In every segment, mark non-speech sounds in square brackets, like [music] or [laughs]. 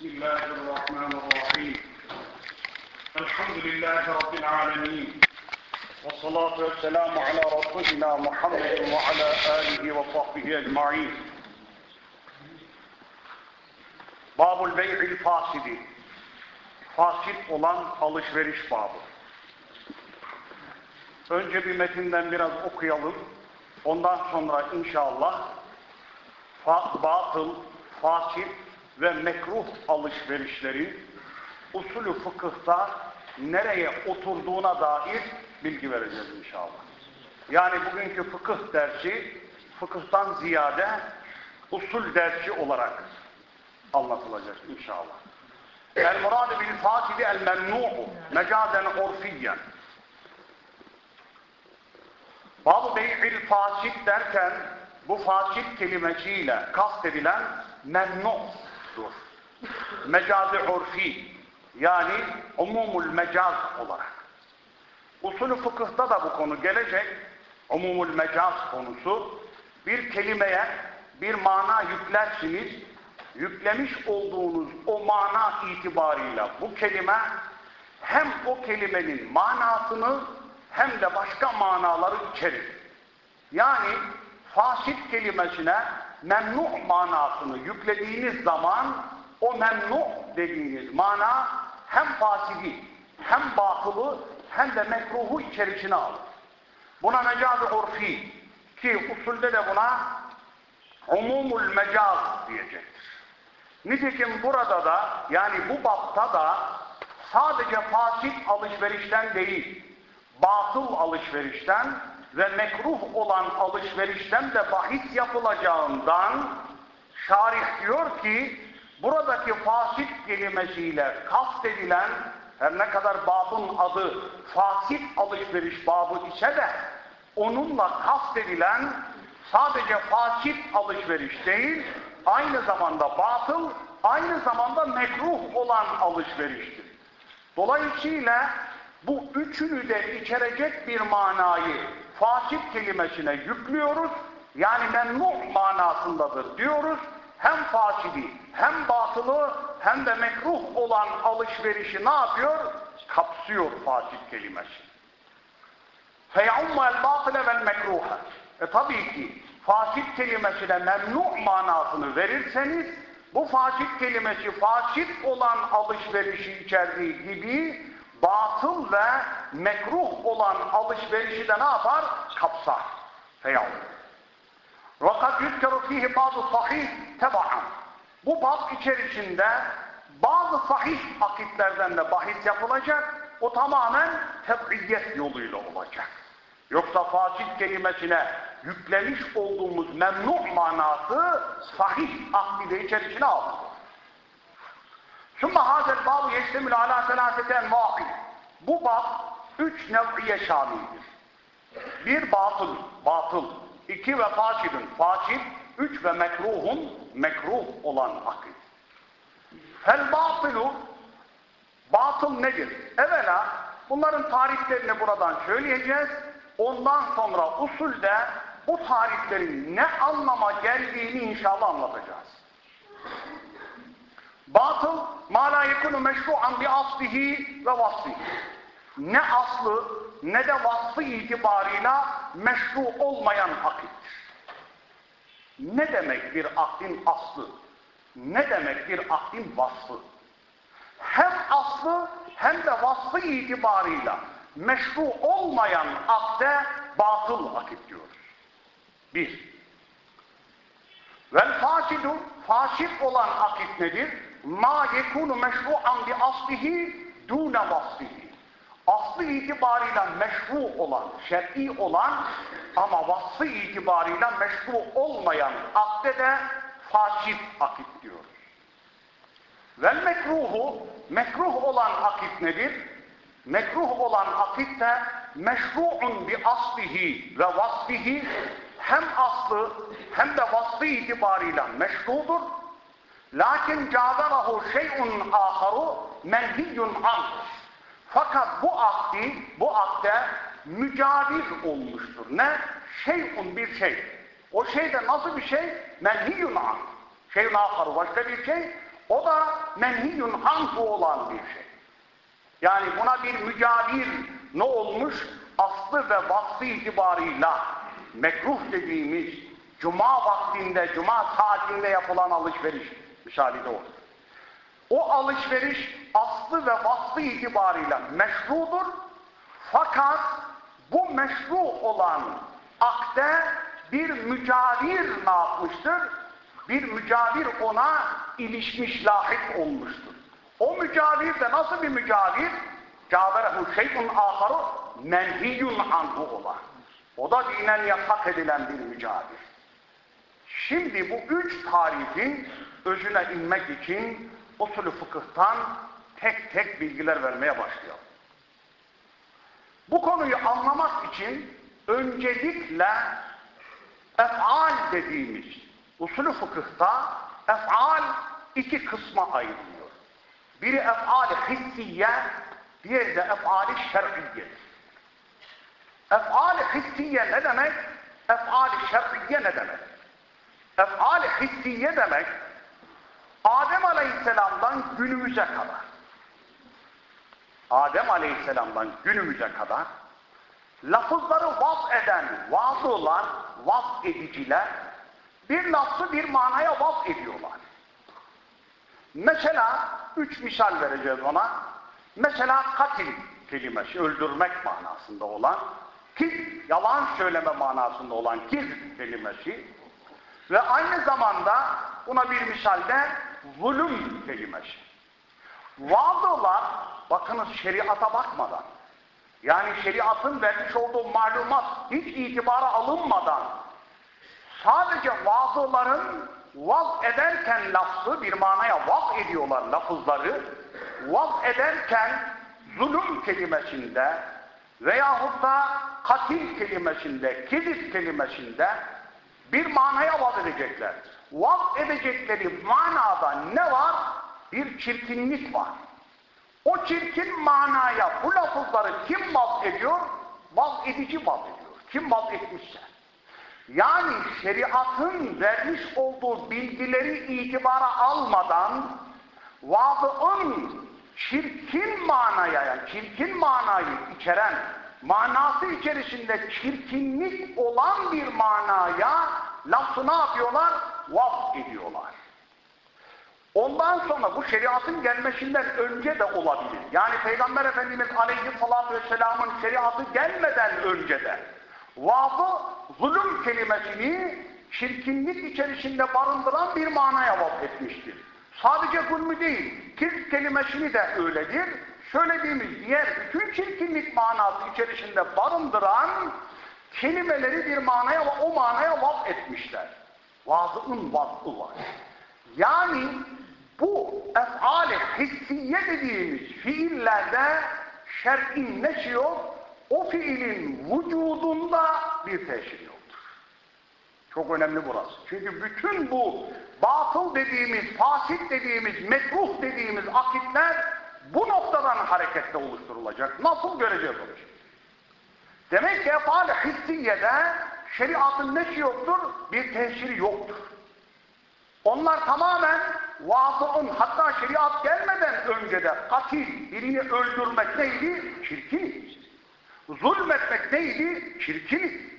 بسم الله الرحمن الرحيم الحمد لله رب العالمين والصلاة والسلام على رسولنا محمد وعلى آله وصحبه أجمعين Babul bey'il fasidi Fasit olan alışveriş babı. Önce bir metinden biraz okuyalım. Ondan sonra inşallah fa batıl, fasit ve mekruh alışverişlerin usulü fıkıhta nereye oturduğuna dair bilgi vereceğiz inşallah. Yani bugünkü fıkıh dersi fıkıhtan ziyade usul dersi olarak anlatılacak inşallah. El murad bil fasidi el memnu'u mecazen urfiyen. Babu bey'il fasit derken bu fasit kelimesiyle kastedilen memnu'dur. Mecazi urfi yani umumul mecaz olarak. Usulü fıkıhta da bu konu gelecek. Umumul mecaz konusu. Bir kelimeye bir mana yüklersiniz. Yüklemiş olduğunuz o mana itibarıyla bu kelime hem o kelimenin manasını hem de başka manaları içerir. Yani fasit kelimesine memnu manasını yüklediğiniz zaman o memnu dediğiniz mana hem fasidi hem batılı hem de mekruhu içerisine alır. Buna mecaz-ı urfi ki usulde de buna umumul mecaz diyecektir. Nitekim burada da yani bu bapta da sadece fasit alışverişten değil, batıl alışverişten ve mekruh olan alışverişten de bahis yapılacağından şarih diyor ki buradaki fasit kelimesiyle kastedilen her ne kadar babın adı fasit alışveriş babı ise de onunla kastedilen sadece fasit alışveriş değil aynı zamanda batıl aynı zamanda mekruh olan alışveriştir. Dolayısıyla bu üçünü de içerecek bir manayı fasit kelimesine yüklüyoruz. Yani memnuh manasındadır diyoruz. Hem fasidi hem batılı hem de mekruh olan alışverişi ne yapıyor? Kapsıyor fasit kelimesi. فَيَعُمَّ الْبَاطِلَ وَالْمَكْرُوحَ E tabii ki fasit kelimesine memnuh manasını verirseniz bu fasit kelimesi fasit olan alışverişi içerdiği gibi batıl ve mekruh olan alışverişi de ne yapar? Kapsar. Feyav. Vakat yüzkeru fihi bazı sahih tebahan. Bu bab içerisinde bazı sahih akitlerden de bahis yapılacak. O tamamen teb'iyyet yoluyla olacak. Yoksa fasit kelimesine yüklemiş olduğumuz memnuh manası sahih akide içerisine alır. ثُمَّ هَذَا الْبَابُ يَشْتَمِلُ عَلَى ثَلَاثَةِ اَنْوَاقٍ Bu bab üç nev'iye şamildir. Bir batıl, batıl. iki ve fasidun, fasid. Üç ve mekruhun, mekruh olan akid. Fel batılu, batıl nedir? Evvela bunların tariflerini buradan söyleyeceğiz. Ondan sonra usulde bu tariflerin ne anlama geldiğini inşallah anlatacağız. Batıl, ma la yekunu meşru'an bi aslihi ve vasfihi. Ne aslı ne de vasfı itibarıyla meşru olmayan akittir. Ne demek bir akdin aslı? Ne demek bir akdin vasfı? Hem aslı hem de vasfı itibarıyla meşru olmayan akde batıl akit diyoruz. Bir. Vel fasidu, fasit olan akit nedir? Ma yekunu meşru'an bi aslihi dune vasfihi. Aslı itibarıyla meşru olan, şer'i olan ama vasfı itibarıyla meşru olmayan akde de fasit akit diyoruz. Vel mekruhu, mekruh olan akit nedir? Mekruh olan akit de meşru'un bi aslihi ve vasfihi hem aslı hem de vasfı itibarıyla meşrudur. Lakin cazarahu şey'un aharu menhiyyun an. Fakat bu akdi, bu akde mücadil olmuştur. Ne? Şey'un bir şey. O şey de nasıl bir şey? Menhiyyun an. Şey'un aharu başka bir şey. O da menhiyun anhu olan bir şey. Yani buna bir mücavir ne olmuş? Aslı ve vasfı itibarıyla mekruh dediğimiz cuma vaktinde, cuma saatinde yapılan alışveriş misali de olur. O alışveriş aslı ve vasfı itibarıyla meşrudur. Fakat bu meşru olan akde bir mücavir ne yapmıştır? Bir mücavir ona ilişmiş, lahit olmuştur. O mücavir de nasıl bir mücavir? Câberehu şey'un âharu menhiyyun anhu olan. O da dinen yasak edilen bir mücavir. Şimdi bu üç tarifin özüne inmek için usulü fıkıhtan tek tek bilgiler vermeye başlıyor. Bu konuyu anlamak için öncelikle ef'al dediğimiz usulü fıkıhta ef'al iki kısma ayrılıyor. Biri ef'al-i hissiye, diğeri de ef'al-i şer'iyyedir. Ef'al-i hissiye ne demek? Ef'al-i şer'iyye ne demek? Ef'al-i hissiye demek Adem Aleyhisselam'dan günümüze kadar Adem Aleyhisselam'dan günümüze kadar lafızları vaz eden vazılar, vaz ediciler bir lafzı bir manaya vaz ediyorlar. Mesela üç misal vereceğiz ona. Mesela katil kelimesi, öldürmek manasında olan, kiz, yalan söyleme manasında olan kiz kelimesi ve aynı zamanda buna bir misalde zulüm kelimesi. Vaazılar, bakınız şeriata bakmadan, yani şeriatın vermiş olduğu malumat hiç itibara alınmadan, sadece vaazıların vaz ederken lafzı bir manaya vaz ediyorlar lafızları, vaz ederken zulüm kelimesinde veyahut da katil kelimesinde, kizip kelimesinde bir manaya vaz edecekler. Vaz edecekleri manada ne var? Bir çirkinlik var. O çirkin manaya bu lafızları kim vaz ediyor? Vaz edici vaz ediyor. Kim vaz etmişse. Yani şeriatın vermiş olduğu bilgileri itibara almadan vaazın çirkin manaya, yani çirkin manayı içeren, manası içerisinde çirkinlik olan bir manaya lafı ne yapıyorlar? Vaz ediyorlar. Ondan sonra bu şeriatın gelmesinden önce de olabilir. Yani Peygamber Efendimiz Aleyhisselatü Vesselam'ın şeriatı gelmeden önce de vaazı zulüm kelimesini çirkinlik içerisinde barındıran bir manaya vaz etmiştir. Sadece zulmü değil, kirk kelimesini de öyledir. Söylediğimiz diğer bütün çirkinlik manası içerisinde barındıran kelimeleri bir manaya, o manaya vaz etmişler. Vazı'ın vazı var. Yani bu ef'al-i hissiye dediğimiz fiillerde şer'in neşi yok, o fiilin vücudunda bir teşhir yoktur. Çok önemli burası. Çünkü bütün bu batıl dediğimiz, fasit dediğimiz, mekruh dediğimiz akitler bu noktadan hareketle oluşturulacak. Nasıl göreceğiz onu Demek ki efal-i hissiyede şeriatın neşi yoktur? Bir teşhiri yoktur. Onlar tamamen vaazın hatta şeriat gelmeden önce de katil birini öldürmek neydi? Çirkin. Zulmetmek neydi? Çirkin.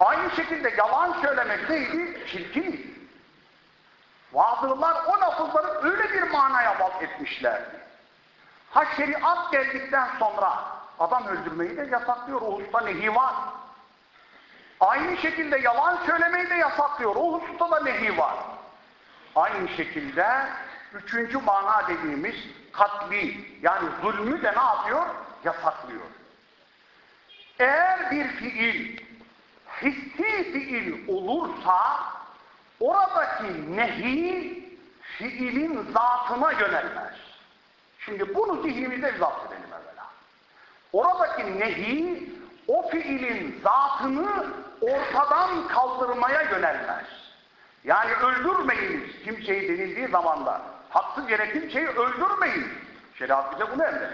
Aynı şekilde yalan söylemek neydi? Çirkin. Vazılar o lafızları öyle bir manaya vaz etmişlerdi. Ha şeriat geldikten sonra adam öldürmeyi de yasaklıyor. O hususta nehi var. Aynı şekilde yalan söylemeyi de yasaklıyor. O hususta da nehi var. Aynı şekilde üçüncü mana dediğimiz katli yani zulmü de ne yapıyor? Yasaklıyor. Eğer bir fiil hissi fiil olursa oradaki nehi fiilin zatına yönelmez. Şimdi bunu zihnimizde izahat edelim evvela. Oradaki nehi o fiilin zatını ortadan kaldırmaya yönelmez. Yani öldürmeyiniz kimseyi denildiği zamanda. Haksız yere kimseyi öldürmeyin. Şeriat bize bunu emrediyor.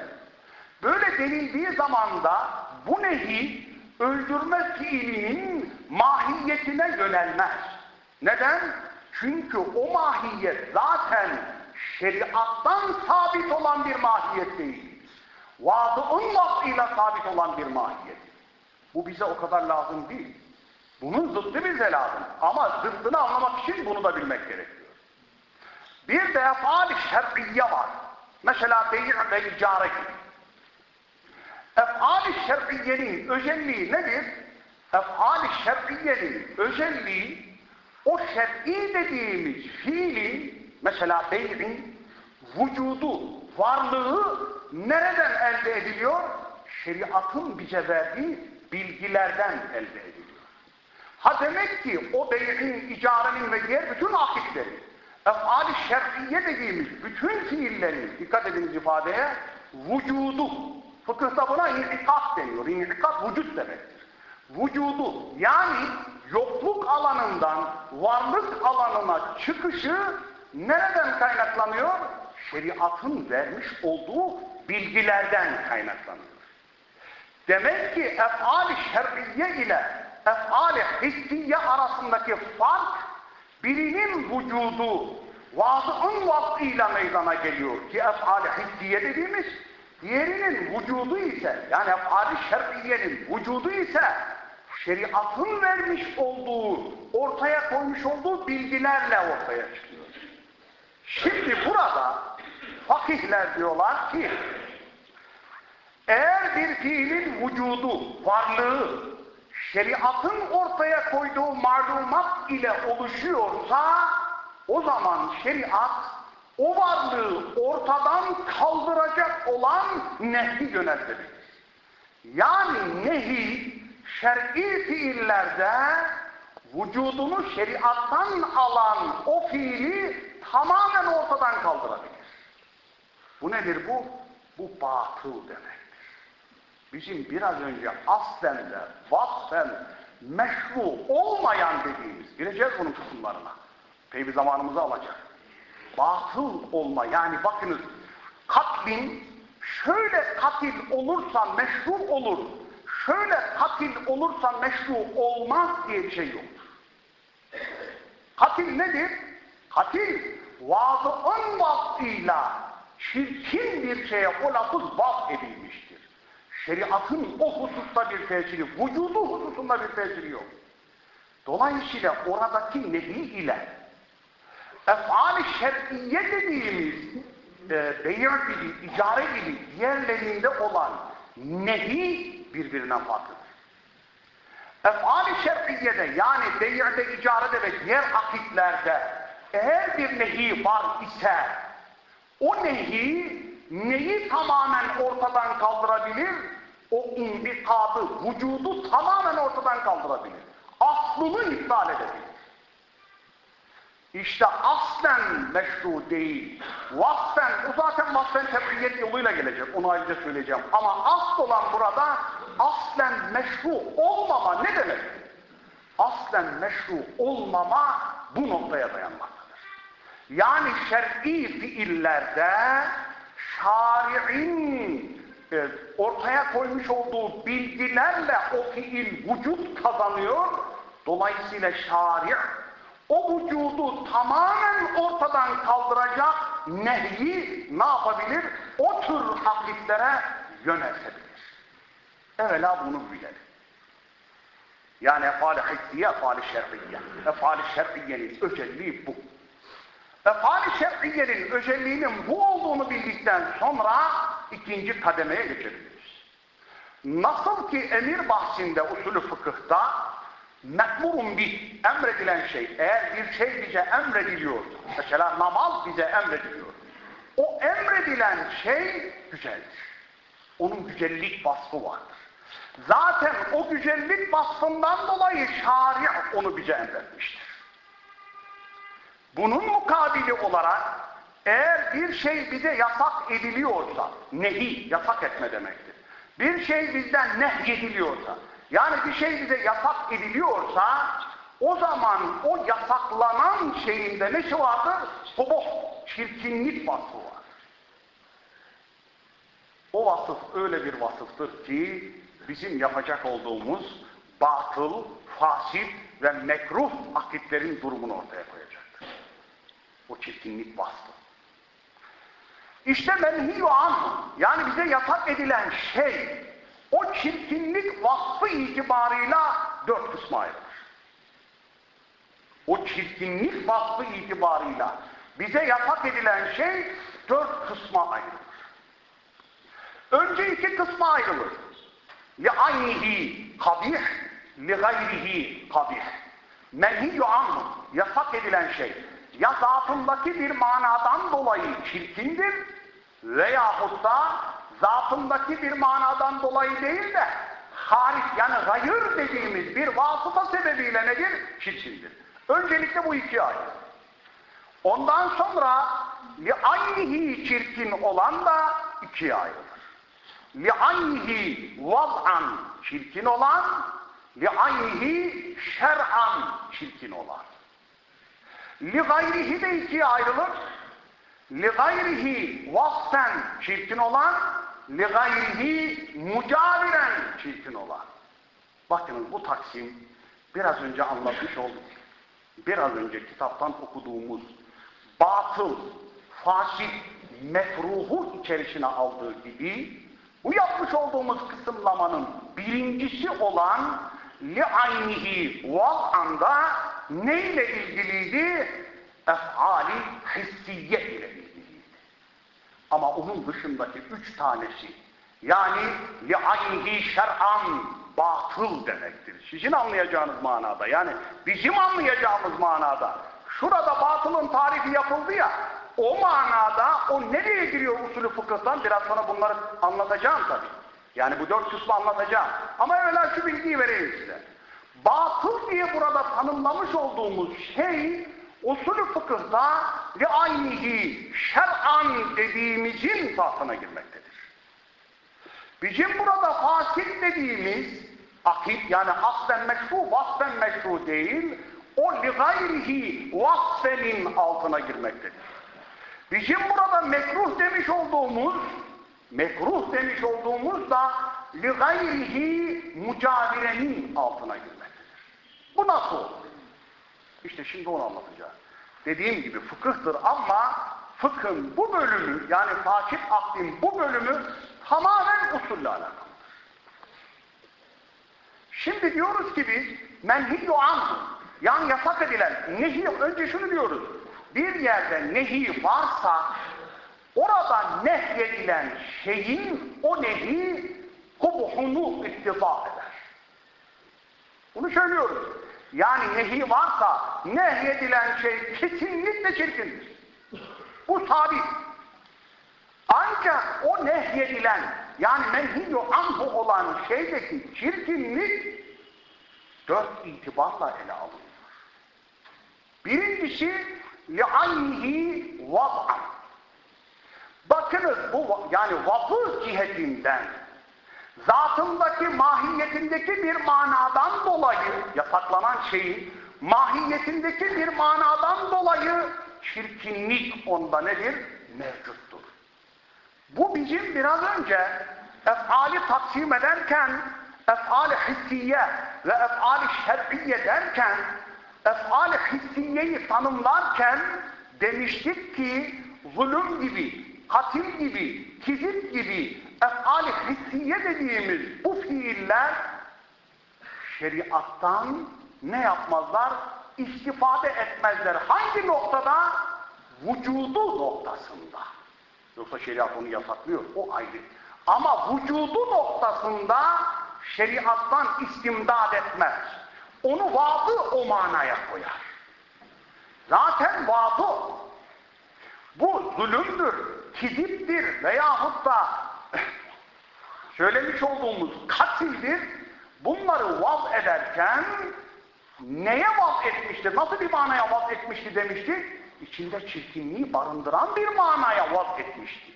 Böyle denildiği zamanda bu nehi öldürme fiilinin mahiyetine yönelmez. Neden? Çünkü o mahiyet zaten şeriattan sabit olan bir mahiyet değil. Vadı'ın vasfıyla sabit olan bir mahiyet. Bu bize o kadar lazım değil. Bunun zıttı bize lazım. Ama zıttını anlamak için bunu da bilmek gerekiyor. Bir de efal-i şer'iyye var. Mesela beyi ve icare gibi. Efal-i şer'iyyenin özelliği nedir? Efal-i şer'iyyenin özelliği o şer'i dediğimiz fiilin mesela beyin vücudu, varlığı nereden elde ediliyor? Şeriatın bize verdiği bilgilerden elde ediliyor. Ha demek ki o beyin, icarenin ve diğer bütün akitleri, efali şer'iye dediğimiz bütün fiillerin, dikkat ediniz ifadeye, vücudu, fıkıhta buna inikat deniyor. İnikat vücut demektir. Vücudu, yani yokluk alanından varlık alanına çıkışı nereden kaynaklanıyor? Şeriatın vermiş olduğu bilgilerden kaynaklanıyor. Demek ki efali şer'iye ile efali hissiye arasındaki fark birinin vücudu vazı'ın vasfıyla meydana geliyor ki efali hissiye dediğimiz diğerinin vücudu ise yani efali vücudu ise şeriatın vermiş olduğu ortaya koymuş olduğu bilgilerle ortaya çıkıyor. Şimdi burada fakihler diyorlar ki eğer bir fiilin vücudu, varlığı, şeriatın ortaya koyduğu malumat ile oluşuyorsa o zaman şeriat o varlığı ortadan kaldıracak olan nehi yöneltebilir. Yani nehi şer'i fiillerde vücudunu şeriattan alan o fiili tamamen ortadan kaldırabilir. Bu nedir bu? Bu batıl demektir. Bizim biraz önce aslen de vasfen meşru olmayan dediğimiz, gireceğiz bunun kısımlarına. Peki zamanımızı alacak. Batıl olma yani bakınız katlin şöyle katil olursa meşru olur, şöyle katil olursa meşru olmaz diye bir şey yoktur. Katil nedir? Katil vazı'ın vasfıyla çirkin bir şeye o lafız vaz edilmiştir. Şeriatın o hususta bir tesiri, vücudu hususunda bir tesiri yok. Dolayısıyla oradaki nehi ile efali şer'iye dediğimiz e, beyi gibi, icare gibi diğerlerinde olan nehi birbirinden farklıdır. Efali yani bey'de, icarede ve diğer akitlerde eğer bir nehi var ise o nehi neyi tamamen ortadan kaldırabilir? O indikadı, vücudu tamamen ortadan kaldırabilir. Aslını iptal edebilir. İşte aslen meşru değil. Vasfen, o zaten vasfen tebriyet yoluyla gelecek. Onu ayrıca söyleyeceğim. Ama asıl olan burada aslen meşru olmama ne demek? Aslen meşru olmama bu noktaya dayanmaktadır. Yani şer'i fiillerde şari'in e, ortaya koymuş olduğu bilgilerle o fiil vücut kazanıyor. Dolayısıyla şari' o vücudu tamamen ortadan kaldıracak nehyi ne yapabilir? O tür hakiklere yöneltebilir. Evvela bunu bilelim. Yani efali hissiye, efali şer'iyye. Efali şer'iyyenin özelliği bu. Efali şer'iyyenin özelliğinin bu olduğunu bildikten sonra ikinci kademeye geçebiliriz. Nasıl ki emir bahsinde usulü fıkıhta mekmurun bir emredilen şey eğer bir şey bize emrediliyorsa mesela namaz bize emrediliyor o emredilen şey güzeldir. Onun güzellik vasfı vardır. Zaten o güzellik vasfından dolayı şari onu bize emretmiştir. Bunun mukabili olarak eğer bir şey bize yasak ediliyorsa, nehi, yasak etme demektir. Bir şey bizden nehyediliyorsa, yani bir şey bize yasak ediliyorsa, o zaman o yasaklanan şeyinde ne şey vardır? Subuh, çirkinlik vasfı var. O vasıf öyle bir vasıftır ki, bizim yapacak olduğumuz batıl, fasit ve mekruh akitlerin durumunu ortaya koyacaktır. O çirkinlik vasfı. İşte menhiyu an yani bize yasak edilen şey o çirkinlik vasfı itibarıyla dört kısma ayrılır. O çirkinlik vasfı itibarıyla bize yasak edilen şey dört kısma ayrılır. Önce iki kısma ayrılır. لِعَيْنِهِ kabih, لِغَيْرِهِ kabih. Menhiyyü anhu, yasak edilen şey, ya zatındaki bir manadan dolayı çirkindir veyahut da zatındaki bir manadan dolayı değil de hariç yani gayır dediğimiz bir vasıta sebebiyle nedir? Çirkindir. Öncelikle bu iki ayrı. Ondan sonra li'aynihi çirkin olan da ikiye ayrılır. Li'aynihi vaz'an çirkin olan, li'aynihi şer'an çirkin olan. Li gayrihi de ikiye ayrılır. Li gayrihi vasfen çirkin olan, li gayrihi mucaviren çirkin olan. Bakınız bu taksim biraz önce anlatmış olduk. Biraz önce kitaptan okuduğumuz batıl, fasit, mekruhu içerisine aldığı gibi bu yapmış olduğumuz kısımlamanın birincisi olan li aynihi anda ne ile ilgiliydi? Ef'ali hissiye ile ilgiliydi. Ama onun dışındaki üç tanesi yani li aynihi şer'an batıl demektir. Sizin anlayacağınız manada yani bizim anlayacağımız manada. Şurada batılın tarifi yapıldı ya o manada o nereye giriyor usulü fıkıhtan biraz sonra bunları anlatacağım tabii. Yani bu dört kısmı anlatacağım. Ama evvela şu bilgiyi vereyim size. Batıl diye burada tanımlamış olduğumuz şey usulü fıkıhta ve aynihi şer'an dediğimizin tahtına girmektedir. Bizim burada fasit dediğimiz akit yani aslen meşru, vasfen meşru değil, o li gayrihi vasfenin altına girmektedir. Bizim burada mekruh demiş olduğumuz mekruh demiş olduğumuz da li gayrihi mucavirenin altına girmektedir. Bu nasıl olur? İşte şimdi onu anlatacağım. Dediğim gibi fıkıhtır ama fıkhın bu bölümü yani takip aklin bu bölümü tamamen usulle alakalıdır. Şimdi diyoruz ki biz menhiyyü an yani yasak edilen nehi önce şunu diyoruz bir yerde nehi varsa orada nehyedilen şeyin o nehi kubuhunu iktifa eder. Bunu söylüyoruz. Yani nehi varsa nehyedilen şey kesinlikle çirkindir. Bu sabit. Ancak o nehyedilen yani menhiyyü anhu olan şeydeki çirkinlik dört itibarla ele alınıyor. Birincisi li'aynihi vaz'an. Bakınız bu yani vafız cihetinden zatındaki mahiyetindeki bir manadan dolayı yasaklanan şeyin mahiyetindeki bir manadan dolayı çirkinlik onda nedir? Mevcuttur. Bu bizim biraz önce efali taksim ederken efali hissiye ve efali şer'iye derken efal-i hissiyeyi tanımlarken demiştik ki zulüm gibi, katil gibi, kizip gibi efal-i hissiye dediğimiz bu fiiller şeriattan ne yapmazlar? İstifade etmezler. Hangi noktada? Vücudu noktasında. Yoksa şeriat onu yasaklıyor. O ayrı. Ama vücudu noktasında şeriattan istimdad etmez. Onu vadı o manaya koyar. Zaten vadı bu zulümdür, kiziptir veyahut da söylemiş olduğumuz katildir. Bunları vaz ederken neye vaz etmiştir, nasıl bir manaya vaz etmişti demişti? İçinde çirkinliği barındıran bir manaya vaz etmişti.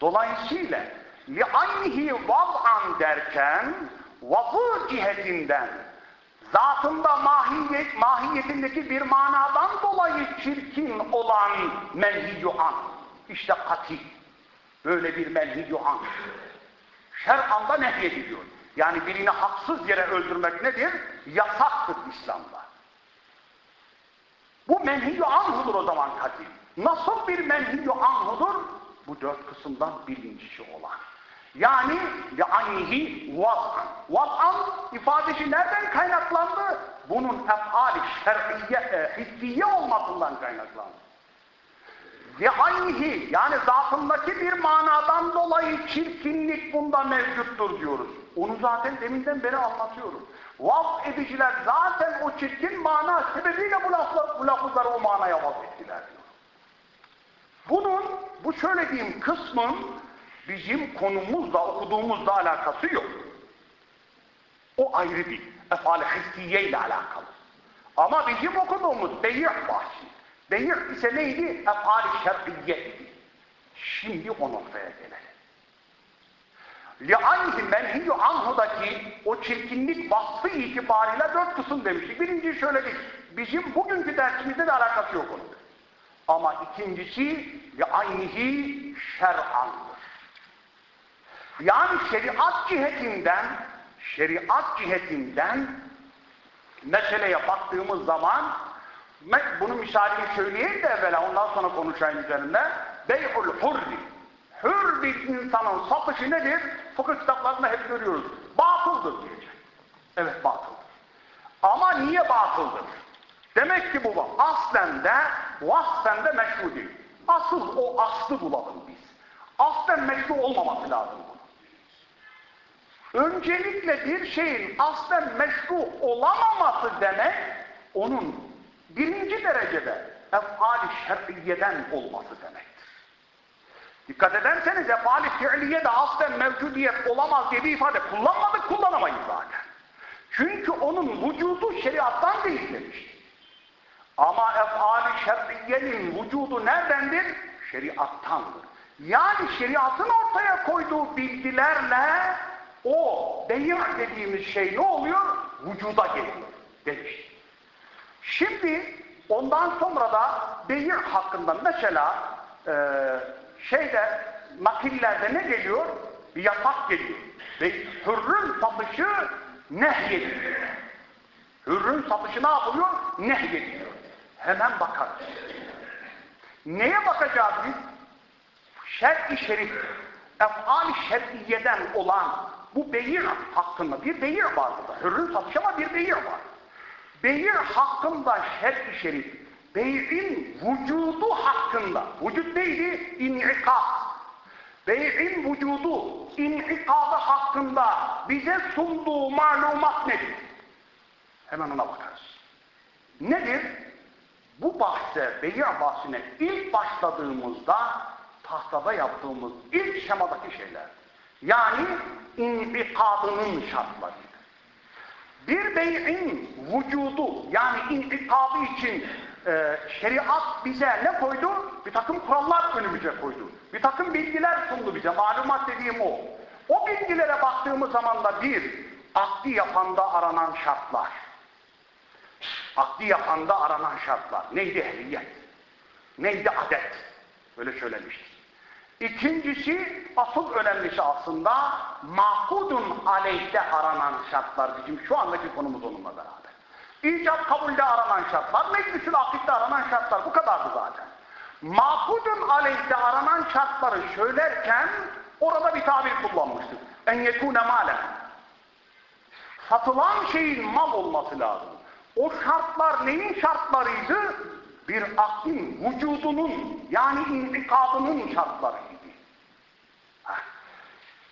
Dolayısıyla li'aynihi vaz'an derken vazı cihetinden zatında mahiyet, mahiyetindeki bir manadan dolayı çirkin olan menhiyuan işte katil. Böyle bir menhiyyü an. Şer'anda nehyediliyor. Yani birini haksız yere öldürmek nedir? Yasaktır İslam'da. Bu menhiyyü anhudur o zaman katil. Nasıl bir menhiyyü anhudur? Bu dört kısımdan birincisi olan. Yani li'annihi vaz'an. Vaz'an ifadesi nereden kaynaklandı? Bunun efali şer'iyye, e, hissiye olmasından kaynaklandı. Li'annihi yani zatındaki bir manadan dolayı çirkinlik bunda mevcuttur diyoruz. Onu zaten deminden beri anlatıyorum. Vaz ediciler zaten o çirkin mana sebebiyle bu, laflar, bu lafızları o manaya vaz ettiler. Bunun, bu söylediğim kısmın bizim konumuzla, okuduğumuzla alakası yok. O ayrı bir efal hissiye ile alakalı. Ama bizim okuduğumuz beyih bahsi. Beyih ise neydi? Efal-i şer'iyye idi. Şimdi o noktaya gelelim. لِعَنْهِ مَنْهِيُّ anhudaki o çirkinlik vasfı itibariyle dört kısım demiştik. Birinciyi söyledik. Bizim bugünkü dersimizde de alakası yok onun. Ama ikincisi لِعَيْنِهِ şer'andır. Yani şeriat cihetinden şeriat cihetinden meseleye baktığımız zaman bunu misalini söyleyeyim de evvela ondan sonra konuşayım üzerinde bey'ul hurri hür bir insanın satışı nedir? Fıkıh kitaplarında hep görüyoruz. Batıldır diyecek. Evet batıldır. Ama niye batıldır? Demek ki bu aslen de vasfen de meşru değil. Asıl o aslı bulalım biz. Aslen meşru olmaması lazım. Öncelikle bir şeyin aslen meşru olamaması demek onun birinci derecede efali şer'iyeden olması demektir. Dikkat ederseniz efali fiiliye de aslen mevcudiyet olamaz diye bir ifade kullanmadık, kullanamayız zaten. Çünkü onun vücudu şeriattan değil demişti. Ama efali şer'iyenin vücudu neredendir? Şeriattandır. Yani şeriatın ortaya koyduğu bilgilerle o beyir dediğimiz şey ne oluyor? Vücuda geliyor demişti. Şimdi ondan sonra da beyir hakkında mesela e, şeyde nakillerde ne geliyor? Bir yasak geliyor. Ve hürrün satışı nehyediliyor. Hürrün satışı ne yapılıyor? Nehyediliyor. Hemen bakarız. Neye bakacağız biz? Şer-i şerif, efal-i şer'iyeden olan bu beyir hakkında bir beyir var burada. Hürrün satışı ama bir beyir var. Beyir hakkında şer-i şerif, beyin vücudu hakkında, vücut neydi? İn'ikat. Beyin vücudu, in'ikadı hakkında bize sunduğu malumat nedir? Hemen ona bakarız. Nedir? Bu bahse, beyi bahsine ilk başladığımızda tahtada yaptığımız ilk şemadaki şeyler. Yani infikadının şartlarıydı. Bir beyin vücudu yani intikadı için e, şeriat bize ne koydu? Bir takım kurallar önümüze koydu. Bir takım bilgiler sundu bize. Malumat dediğim o. O bilgilere baktığımız zaman da bir, akdi yapanda aranan şartlar. Akdi yapanda aranan şartlar. Neydi ehliyet? Neydi adet? Öyle söylemiştik. İkincisi, asıl önemlisi aslında makudun aleyhte aranan şartlar bizim şu andaki konumuz onunla beraber. İcat kabulde aranan şartlar, meclisül akitte aranan şartlar bu kadardı zaten. Makudun aleyhte aranan şartları söylerken orada bir tabir kullanmıştık. En yekune malen. Satılan şeyin mal olması lazım. O şartlar neyin şartlarıydı? Bir aklin vücudunun yani intikadının şartlarıydı.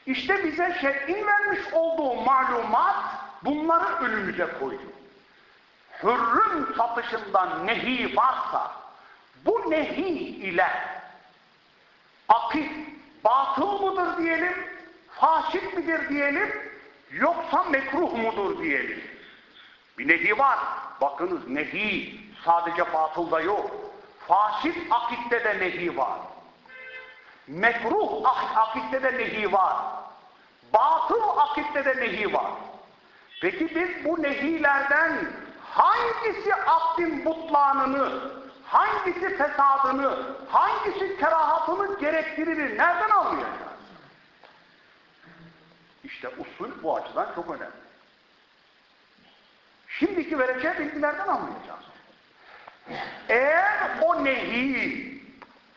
İşte bize şer'in vermiş olduğu malumat bunları önümüze koydu. Hürrün satışından nehi varsa bu nehi ile akif batıl mıdır diyelim, fasit midir diyelim, yoksa mekruh mudur diyelim. Bir nehi var. Bakınız nehi sadece batılda yok. Fasit akitte de nehi var. Mekruh akitte de nehi var. Batıl akitte de nehi var. Peki biz bu nehilerden hangisi akdin butlanını, hangisi fesadını, hangisi kerahatını gerektirir, nereden anlayacağız? İşte usul bu açıdan çok önemli. Şimdiki vereceği bilgilerden anlayacağız. Eğer o nehi,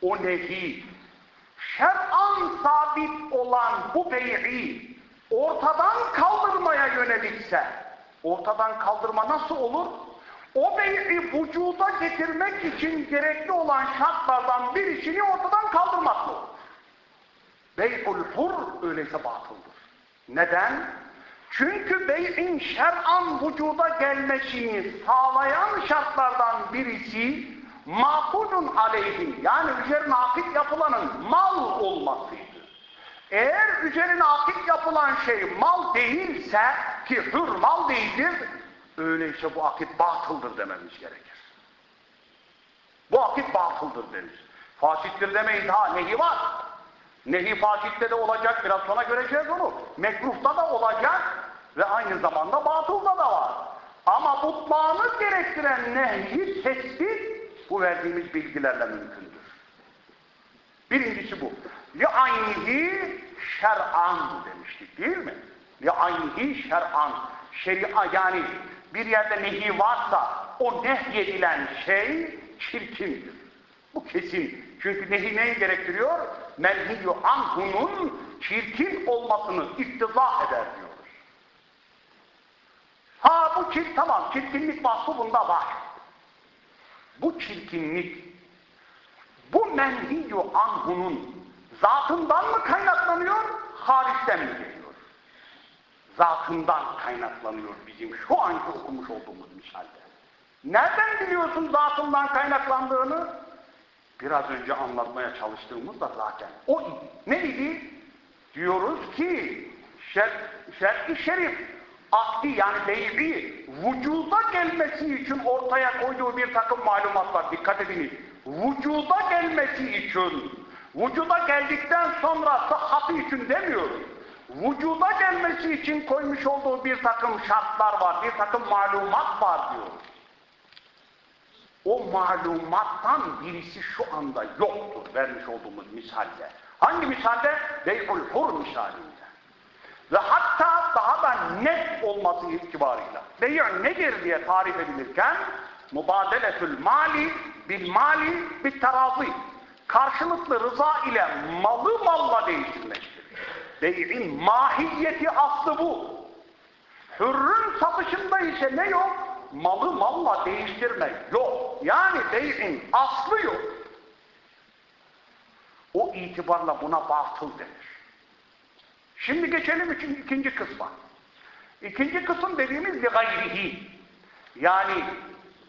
o nehi şer bu bey'i ortadan kaldırmaya yönelikse, ortadan kaldırma nasıl olur? O bey'i vücuda getirmek için gerekli olan şartlardan birisini ortadan kaldırmak olur. Bey'ul hur öyleyse batıldır. Neden? Çünkü bey'in şer'an vücuda gelmesini sağlayan şartlardan birisi makudun aleyhi yani üzerine akit yapılanın mal olmasıydı. Eğer üzerine akit yapılan şey mal değilse ki hür mal değildir öyleyse bu akit batıldır dememiz gerekir. Bu akit batıldır deriz. Fasittir demeyiz ha nehi var. Nehi fasitte de olacak biraz sonra göreceğiz onu. Mekruhta da olacak ve aynı zamanda batılda da var. Ama mutlağını gerektiren nehi tespit bu verdiğimiz bilgilerle mümkündür. Birincisi bu. لِعَيْنِهِ şer'an demiştik değil mi? لِعَيْنِهِ şer'an. Şeria yani bir yerde nehi varsa o nehyedilen şey çirkindir. Bu kesin. Çünkü nehi neyi gerektiriyor? Menhiyyü anhunun çirkin olmasını iktizah eder diyoruz. Ha bu çirkin, tamam çirkinlik vasfı bunda var. Bu çirkinlik, bu menhiyyü anhunun zatından mı kaynaklanıyor, hariçten mi geliyor? Zatından kaynaklanıyor bizim şu anki okumuş olduğumuz misalde. Nereden biliyorsun zatından kaynaklandığını? Biraz önce anlatmaya çalıştığımız da zaten o. Neydi? Diyoruz ki şer, şer şerif akdi yani bey'i vücuda gelmesi için ortaya koyduğu bir takım malumatlar. Dikkat ediniz. Vücuda gelmesi için vücuda geldikten sonra sıhhati için demiyoruz. Vücuda gelmesi için koymuş olduğu bir takım şartlar var, bir takım malumat var diyoruz. O malumattan birisi şu anda yoktur vermiş olduğumuz misalde. Hangi misalde? Bey'ul hur misalinde. Ve hatta daha da net olması itibarıyla. Bey' nedir diye tarif edilirken mubadeletül mali bil mali bil terazi karşılıklı rıza ile malı malla değiştirmektir. Bey'in mahiyeti aslı bu. Hürrün satışında ise ne yok? Malı malla değiştirmek yok. Yani bey'in aslı yok. O itibarla buna batıl denir. Şimdi geçelim için ikinci kısma. İkinci kısım dediğimiz bir gayrihi. Yani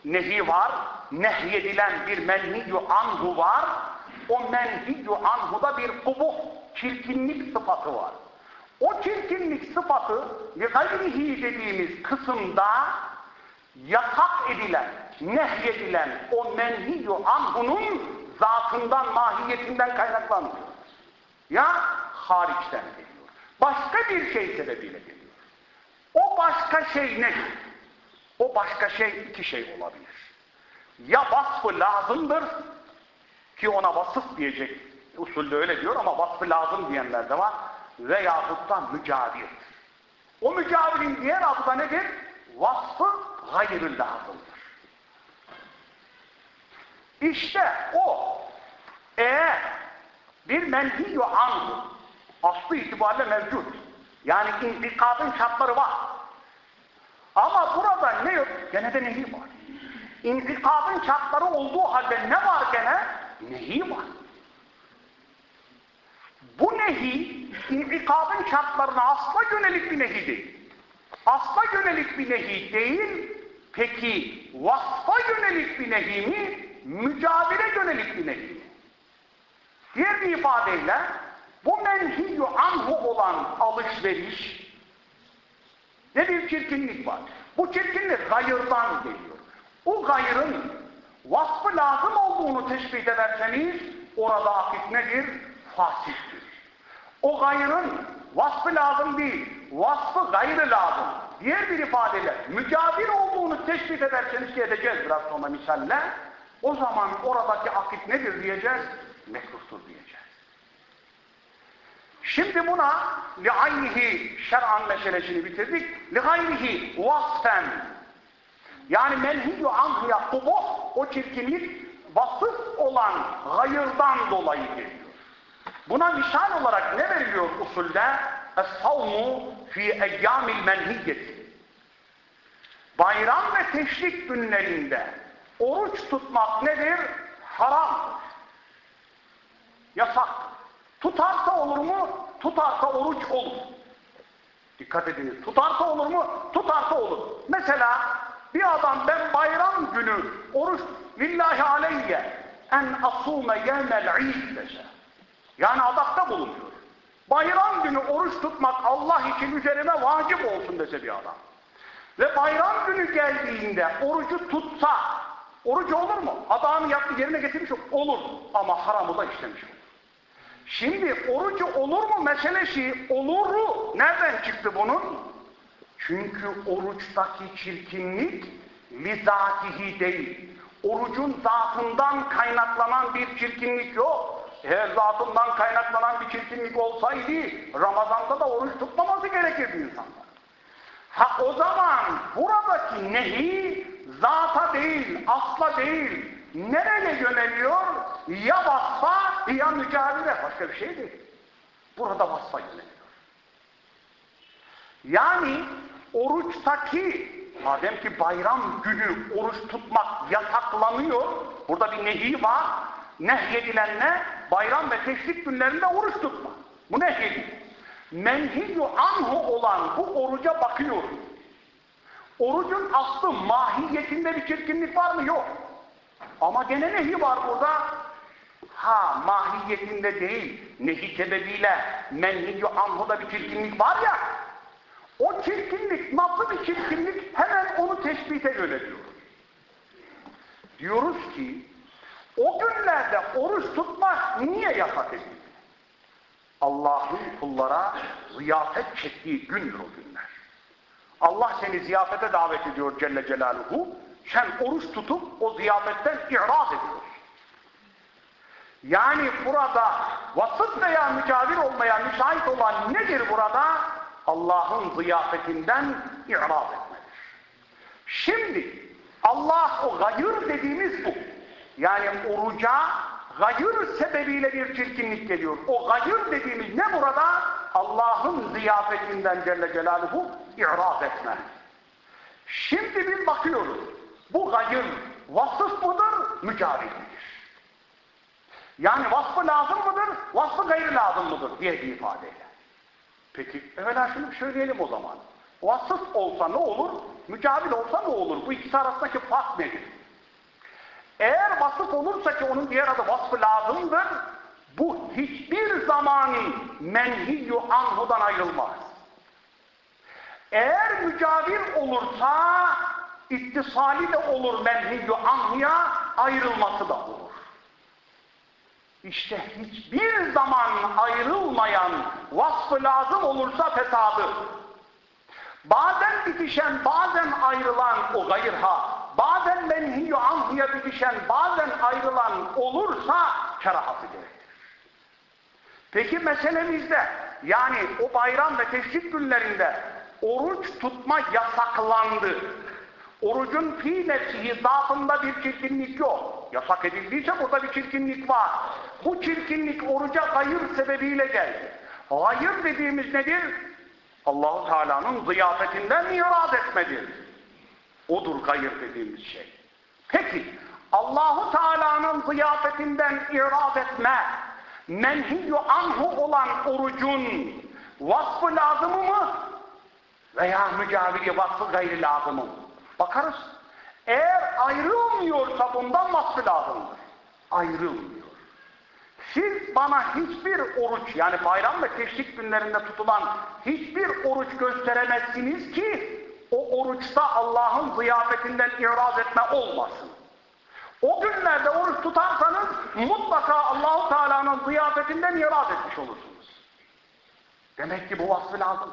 nehi var, nehyedilen bir menhiyyü anhu var. O menhiyyü anhuda bir kubuh, çirkinlik sıfatı var. O çirkinlik sıfatı gayrihi dediğimiz kısımda yasak edilen, nehyedilen o menhiyyü anhunun zatından, mahiyetinden kaynaklanıyor. Ya hariçten geliyor. Başka bir şey sebebiyle geliyor. O başka şey ne? O başka şey iki şey olabilir. Ya vasfı lazımdır ki ona vasıf diyecek usulde öyle diyor ama vasfı lazım diyenler de var veyahut da mücavirdir. O mücavirin diğer adı da nedir? Vasfı gayrı lazımdır. İşte o eğer bir menhiyyü anhu aslı itibariyle mevcut. Yani intikadın şartları var. Ama burada ne yok? Gene de nehi var. İntikadın şartları olduğu halde ne var gene? Nehi var. Bu nehi, intikadın şartlarına asla yönelik bir nehi değil. Asla yönelik bir nehi değil, peki vasfa yönelik bir nehi mi, mücadele yönelik bir nehi mi? Diğer bir ifadeyle, bu menhiyyü anhu olan alışveriş ne bir çirkinlik var. Bu çirkinlik gayırdan geliyor. O gayrın vasfı lazım olduğunu tespit ederseniz orada akit nedir? Fasittir. O gayrın vasfı lazım değil, vasfı gayrı lazım. Diğer bir ifadeyle mücadil olduğunu tespit ederseniz ki edeceğiz biraz sonra misalle. O zaman oradaki akit nedir diyeceğiz? Mekruhtur diyeceğiz. Şimdi buna li'aynihi şer'an meselesini bitirdik. Li'aynihi vasfen yani menhiyyü anhya kubuh o çirkinlik vasıf olan hayırdan dolayı geliyor. Buna misal olarak ne veriliyor usulde? Es-savmu fi eyyamil menhiyyeti. Bayram ve teşrik günlerinde oruç tutmak nedir? Haram. Yasak. Tutarsa olur mu? Tutarsa oruç olur. Dikkat ediniz. Tutarsa olur mu? Tutarsa olur. Mesela bir adam ben bayram günü oruç lillahi aleyye en asume yevmel id dese. Yani adakta bulunuyor. Bayram günü oruç tutmak Allah için üzerime vacip olsun dese bir adam. Ve bayram günü geldiğinde orucu tutsa orucu olur mu? Adamın yaptığı yerine getirmiş olur. Ama haramı da işlemiş olur. Şimdi orucu olur mu meselesi oluru nereden çıktı bunun? Çünkü oruçtaki çirkinlik lizatihi değil. Orucun zatından kaynaklanan bir çirkinlik yok. Eğer zatından kaynaklanan bir çirkinlik olsaydı Ramazan'da da oruç tutmaması gerekirdi insanlar. Ha o zaman buradaki nehi zata değil, asla değil. Nereye yöneliyor? Ya vasfa ya mücadele. Başka bir şey değil. Burada vasfa yöneliyor. Yani oruçtaki madem ki bayram günü oruç tutmak yasaklanıyor. Burada bir nehi var. Nehyedilen ne? Bayram ve teşrik günlerinde oruç tutma. Bu nehyedilir. Menhiyu anhu olan bu oruca bakıyor. Orucun aslı mahiyetinde bir çirkinlik var mı? Yok. Ama gene nehi var burada. Ha mahiyetinde değil, nehi sebebiyle menhiyu anhuda bir çirkinlik var ya, o çirkinlik nasıl bir çirkinlik hemen onu tespite yöneliyor. Diyoruz ki o günlerde oruç tutmak niye yasak edildi? Allah'ın kullara ziyafet çektiği gündür o günler. Allah seni ziyafete davet ediyor Celle Celaluhu. Sen oruç tutup o ziyafetten iraz ediyorsun. Yani burada vasıf veya mücavir olmaya müsait olan nedir burada? Allah'ın ziyafetinden iraz etmedir. Şimdi Allah o gayır dediğimiz bu. Yani oruca gayır sebebiyle bir çirkinlik geliyor. O gayır dediğimiz ne burada? Allah'ın ziyafetinden Celle Celaluhu iraz etme. Şimdi bir bakıyoruz. Bu gayır vasıf mıdır, mücavir midir? Yani vasfı lazım mıdır, vasfı gayri lazım mıdır diye bir ifadeyle. Peki evvela şunu söyleyelim o zaman. Vasıf olsa ne olur, mücavir olsa ne olur? Bu ikisi arasındaki fark nedir? Eğer vasıf olursa ki onun diğer adı vasfı lazımdır, bu hiçbir zaman menhiyyü anhudan ayrılmaz. Eğer mücavir olursa ittisali de olur menhiyyü anhuya, ayrılması da olur. İşte hiçbir zaman ayrılmayan vasfı lazım olursa fesadı. Bazen bitişen, bazen ayrılan o gayırha, bazen menhiyyü anhuya bitişen, bazen ayrılan olursa kerahatı gerekir. Peki meselemizde, yani o bayram ve teşrik günlerinde oruç tutma yasaklandı. Orucun fi nefsihi zatında bir çirkinlik yok. Yasak edildiyse burada bir çirkinlik var. Bu çirkinlik oruca gayır sebebiyle geldi. Gayır dediğimiz nedir? Allahu Teala'nın ziyafetinden irad etmedir. Odur gayır dediğimiz şey. Peki Allahu Teala'nın ziyafetinden irad etme, menhiyyü anhu olan orucun vasfı lazımı mı? Veya mücaviri vasfı gayri lazımı mı? Bakarız. Eğer ayrılmıyorsa bundan vasfı lazımdır. Ayrılmıyor. Siz bana hiçbir oruç yani bayram ve teşrik günlerinde tutulan hiçbir oruç gösteremezsiniz ki o oruçta Allah'ın ziyafetinden iraz etme olmasın. O günlerde oruç tutarsanız mutlaka Allahu Teala'nın ziyafetinden iraz etmiş olursunuz. Demek ki bu vasfı lazım.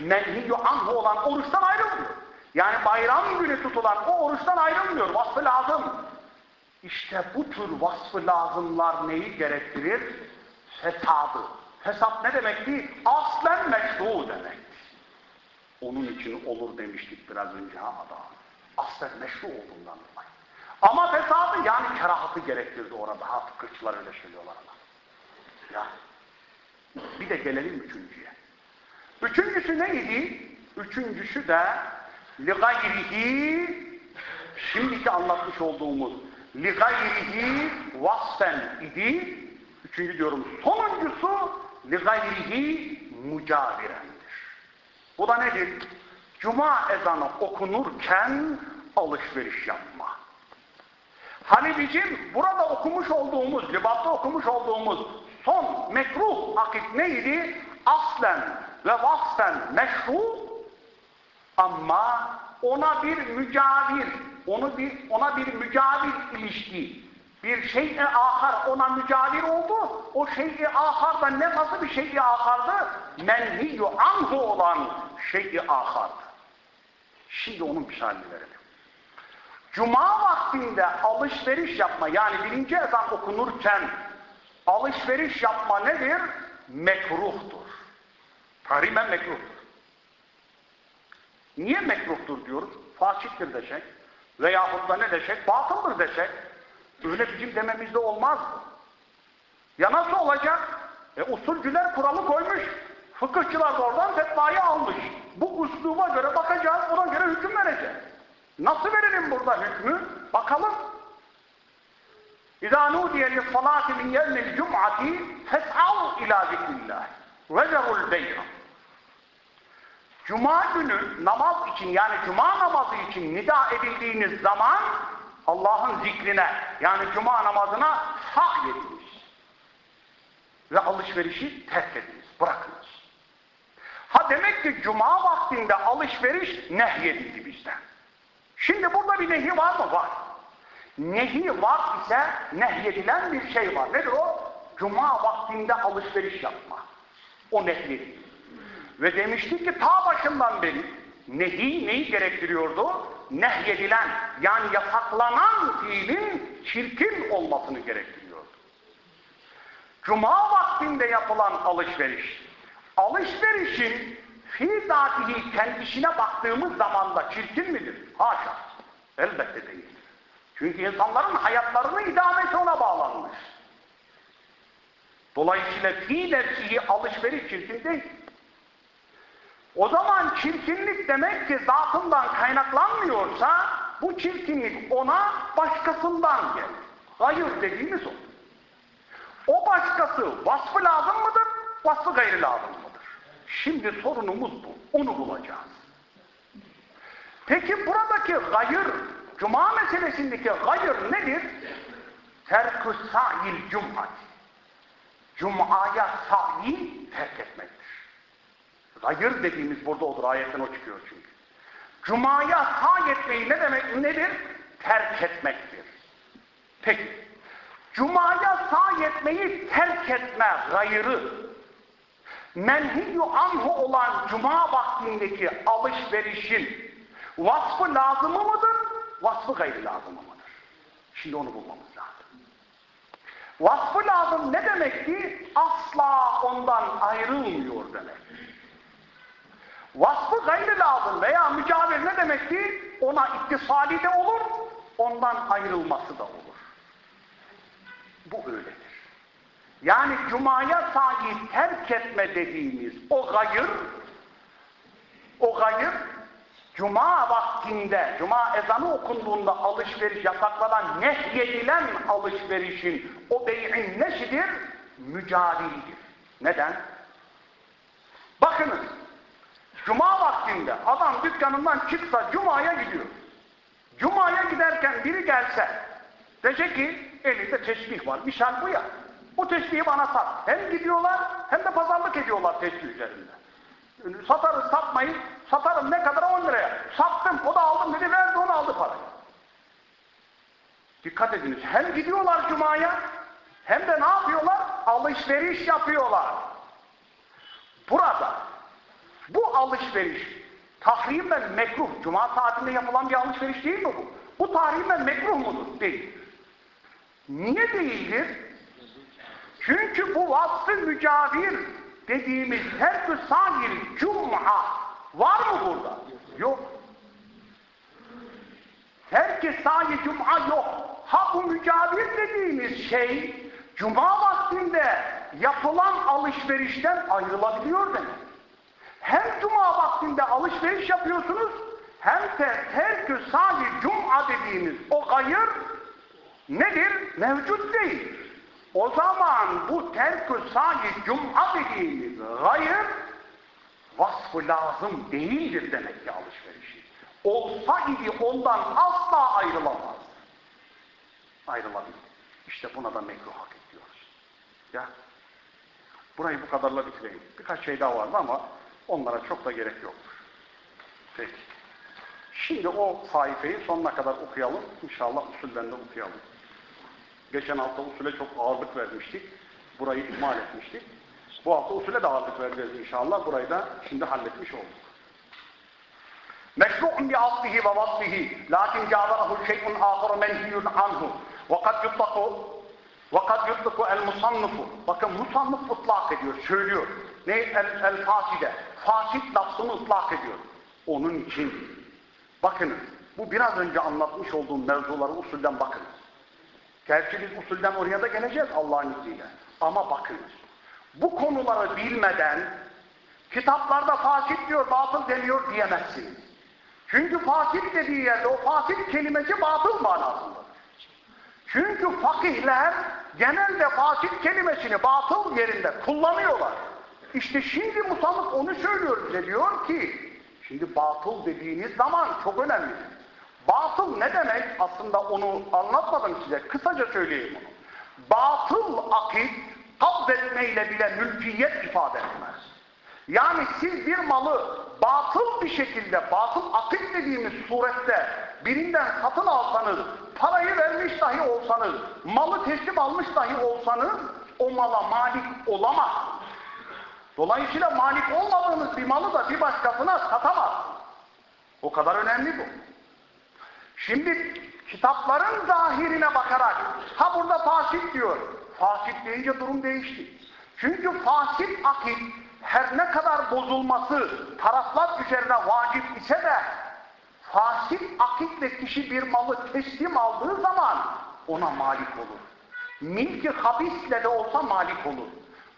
Menhiyyü anhu olan oruçtan ayrılmıyor. Yani bayram günü tutulan o oruçtan ayrılmıyor. Vasfı lazım. İşte bu tür vasfı lazımlar neyi gerektirir? Fesadı. Fesat ne demekti? Aslen meşru demek. Onun için olur demiştik biraz önce ha adam. Aslen meşru olduğundan dolayı. Ama fesadı yani kerahatı gerektirdi orada. Ha fıkıhçılar öyle söylüyorlar ama. Ya Bir de gelelim üçüncüye. Üçüncüsü neydi? Üçüncüsü de ligayrihi şimdiki anlatmış olduğumuz ligayrihi vasfen idi. Üçüncü diyorum. Sonuncusu ligayrihi mucavirendir. Bu da nedir? Cuma ezanı okunurken alışveriş yapma. Hani bizim burada okumuş olduğumuz, libatta okumuş olduğumuz son mekruh akit neydi? Aslen ve vasfen meşru ama ona bir mücavir, onu bir, ona bir mücavir ilişki, bir şey-i ahar ona mücavir oldu. O şey-i ahar da ne nasıl bir şey-i ahardı? Menhiyyü anhu olan şey-i ahardı. Şimdi onun misalini verelim. Cuma vaktinde alışveriş yapma yani birinci ezan okunurken alışveriş yapma nedir? Mekruhtur. Tahrimen mekruhtur. Niye mekruhtur diyoruz? Faşittir desek veyahut da ne desek? Batıldır desek. Öyle bizim dememizde olmaz? Ya nasıl olacak? E usulcüler kuralı koymuş. Fıkıhçılar da oradan fetvayı almış. Bu usluba göre bakacağız, ona göre hüküm vereceğiz. Nasıl verelim burada hükmü? Bakalım. İzâ nûdiye lissalâti min yevmil cum'ati fes'av ilâ zikrillah. Vezerul bey'a. Cuma günü namaz için yani cuma namazı için nida edildiğiniz zaman Allah'ın zikrine yani cuma namazına sah yediniz. Ve alışverişi terk ediniz, bırakınız. Ha demek ki cuma vaktinde alışveriş nehyedildi bizden. Şimdi burada bir nehi var mı? Var. Nehi var ise nehyedilen bir şey var. Nedir o? Cuma vaktinde alışveriş yapma. O nehyedildi. Ve demiştik ki ta başından beri nehi neyi gerektiriyordu? Nehyedilen yani yasaklanan fiilin çirkin olmasını gerektiriyordu. Cuma vaktinde yapılan alışveriş. Alışverişin fi zatihi kendisine baktığımız zaman da çirkin midir? Haşa. Elbette değil. Çünkü insanların hayatlarını idamesi ona bağlanmış. Dolayısıyla fi nefsihi alışveriş çirkin değil. O zaman çirkinlik demek ki zatından kaynaklanmıyorsa bu çirkinlik ona başkasından gelir. Hayır dediğimiz o. O başkası vasfı lazım mıdır? Vasfı gayri lazım mıdır? Şimdi sorunumuz bu. Onu bulacağız. Peki buradaki gayır, cuma meselesindeki gayır nedir? Terkü sa'il cum'at. Cuma'ya sa'i terk etmektir. Gayır dediğimiz burada odur. Ayetten o çıkıyor çünkü. Cuma'ya sa'i etmeyi ne demek nedir? Terk etmektir. Peki. Cuma'ya sa'i etmeyi terk etme gayrı menhiyyü anhu olan cuma vaktindeki alışverişin vasfı lazımı mıdır? Vasfı gayri lazımı mıdır? Şimdi onu bulmamız lazım. Vasfı lazım ne demek ki? Asla ondan ayrılmıyor demek. Vasfı gayri lazım veya mücavir ne demek ki? Ona ittisali de olur, ondan ayrılması da olur. Bu öyledir. Yani cumaya sahi terk etme dediğimiz o gayır, o gayır, cuma vaktinde, cuma ezanı okunduğunda alışveriş yasaklanan, nehyedilen alışverişin o beyin neşidir? Mücadilidir. Neden? Bakınız, cuma vaktinde adam dükkanından çıksa cumaya gidiyor. Cumaya giderken biri gelse, dese ki elinde tesbih var, misal bu ya. Bu tesbihi bana sat. Hem gidiyorlar hem de pazarlık ediyorlar tesbih üzerinde. Satarız satmayı, satarım ne kadar 10 liraya. Sattım, o da aldım dedi, verdi onu aldı parayı. Dikkat ediniz, hem gidiyorlar Cuma'ya, hem de ne yapıyorlar? Alışveriş yapıyorlar. Burada, bu alışveriş, tahrimen mekruh, Cuma saatinde yapılan bir alışveriş değil mi bu? Bu tahrimen mekruh mudur? Değil. Niye değildir? Çünkü bu vasfı mücavir dediğimiz terk-ü sahir cum'a var mı burada? Yok. Terk-ü sahir cum'a yok. Ha bu mücavir dediğimiz şey cuma vaktinde yapılan alışverişten ayrılabiliyor demek. Hem cuma vaktinde alışveriş yapıyorsunuz hem de terkü sadece cuma dediğimiz o gayır nedir? Mevcut değil. O zaman bu terkü sadece cuma dediğimiz gayır vasfı lazım değildir demek ki alışverişi. Olsa ondan asla ayrılamaz. Ayrılabilir. İşte buna da mekruh hak ediyoruz. Ya. Burayı bu kadarla bitireyim. Birkaç şey daha vardı ama onlara çok da gerek yoktur. Peki. Şimdi o sayfayı sonuna kadar okuyalım. İnşallah usulden de okuyalım. Geçen hafta usule çok ağırlık vermiştik. Burayı ihmal etmiştik. Bu hafta usule de ağırlık vereceğiz inşallah. Burayı da şimdi halletmiş olduk. Meşru'un bi ve vasfihi lakin ca'varahu şey'un ahir menhiyun anhu ve kad yutlaku yutlaku el musannifu bakın musannif ıtlak ediyor, söylüyor. Ne? El, el faside. Fasit lafzını ıtlak ediyor. Onun için bakınız bu biraz önce anlatmış olduğum mevzuları usulden bakınız. Gerçi biz usulden oraya da geleceğiz Allah'ın izniyle. Ama bakınız. Bu konuları bilmeden kitaplarda fasit diyor, batıl deniyor diyemezsiniz. Çünkü fasit dediği yerde o fasit kelimesi batıl manasındadır. Çünkü fakihler genelde fasit kelimesini batıl yerinde kullanıyorlar. İşte şimdi musallık onu söylüyor bize diyor ki şimdi batıl dediğiniz zaman çok önemli. Batıl ne demek? Aslında onu anlatmadım size. Kısaca söyleyeyim onu. Batıl akit kabzetmeyle bile mülkiyet ifade etmez. Yani siz bir malı batıl bir şekilde, batıl akit dediğimiz surette birinden satın alsanız, parayı vermiş dahi olsanız, malı teslim almış dahi olsanız, o mala malik olamaz. Dolayısıyla malik olmadığınız bir malı da bir başkasına satamaz. O kadar önemli bu. Şimdi kitapların zahirine bakarak, ha burada fasit diyor. Fasit deyince durum değişti. Çünkü fasit akit her ne kadar bozulması taraflar üzerine vacip ise de fasit akitle kişi bir malı teslim aldığı zaman ona malik olur. Milki habisle de olsa malik olur.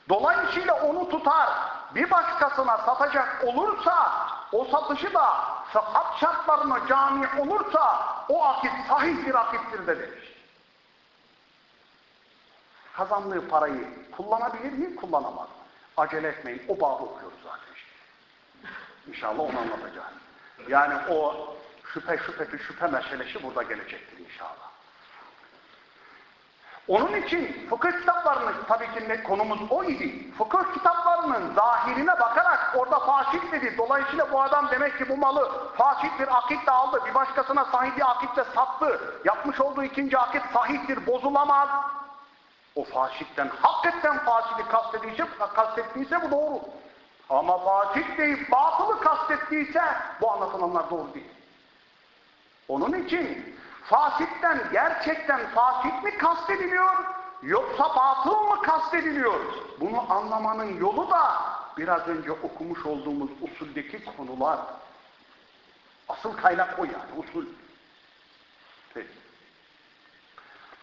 Dolayısıyla onu tutar, bir başkasına satacak olursa, o satışı da sıhhat şartlarına cami olursa, o akit sahih bir akittir de demiş. Kazandığı parayı kullanabilir mi? Kullanamaz. Acele etmeyin, o babı okuyoruz zaten. İnşallah onu anlatacağız. Yani o şüphe şüpheti şüphe meselesi burada gelecektir inşallah. Onun için fıkıh kitaplarının, tabii ki ne, konumuz o idi. Fıkıh kitaplarının zahirine bakarak orada fasit dedi. Dolayısıyla bu adam demek ki bu malı fasit bir akitle aldı. Bir başkasına sahih bir akitle sattı. Yapmış olduğu ikinci akit sahihtir, bozulamaz. O fasitten, hakikaten fasidi kastediyse, kastettiyse bu doğru. Ama fasit deyip batılı kastettiyse bu anlatılanlar doğru değil. Onun için fasitten gerçekten fasit mi kastediliyor yoksa batıl mı kastediliyor? Bunu anlamanın yolu da biraz önce okumuş olduğumuz usuldeki konular. Asıl kaynak o yani usul. Peki.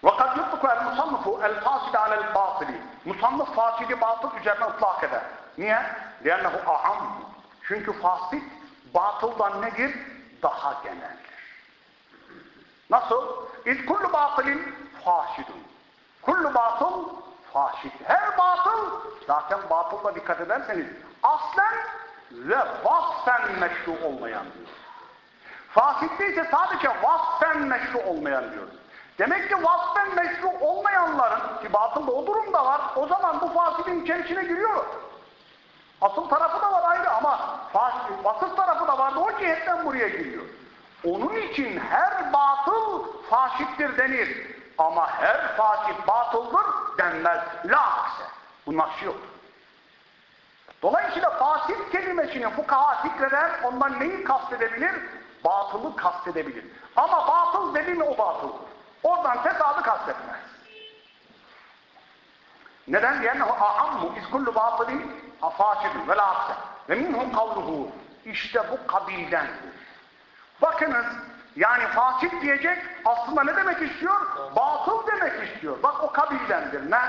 وَقَدْ يُطْلُقُ الْمُصَنِّفُ الْفَاسِدَ عَلَى الْبَاطِلِ Musannıf fasidi batıl üzerine ıtlak eder. Niye? لِيَنَّهُ اَعَمْ Çünkü fasit batıldan nedir? Daha geneldir. Nasıl? İz kullu batılin fasidun. Kullu batıl fasid. Her batıl, zaten batılda dikkat ederseniz, aslen ve vasfen meşru olmayan diyor. Fasidde ise sadece vasfen meşru olmayan diyor. Demek ki vasfen meşru olmayanların, ki batılda o durumda var, o zaman bu fasidin içerisine giriyor. Asıl tarafı da var ayrı ama batıl tarafı da vardı. O cihetten buraya giriyor. Onun için her batıl faşittir denir. Ama her faşit batıldır denmez. La akse. Bu nakşi yoktur. Dolayısıyla fasit kelimesini fukaha zikreden ondan neyi kastedebilir? Batılı kastedebilir. Ama batıl dedi mi o batıldır. Oradan fesadı kastetmez. Neden? Yani ahammu izkullu batılin Fasidun vel afsen. Ve minhum kavruhu. İşte bu kabildendir. Bakınız yani fasit diyecek aslında ne demek istiyor? Batıl demek istiyor. Bak o kabildendir. Ne?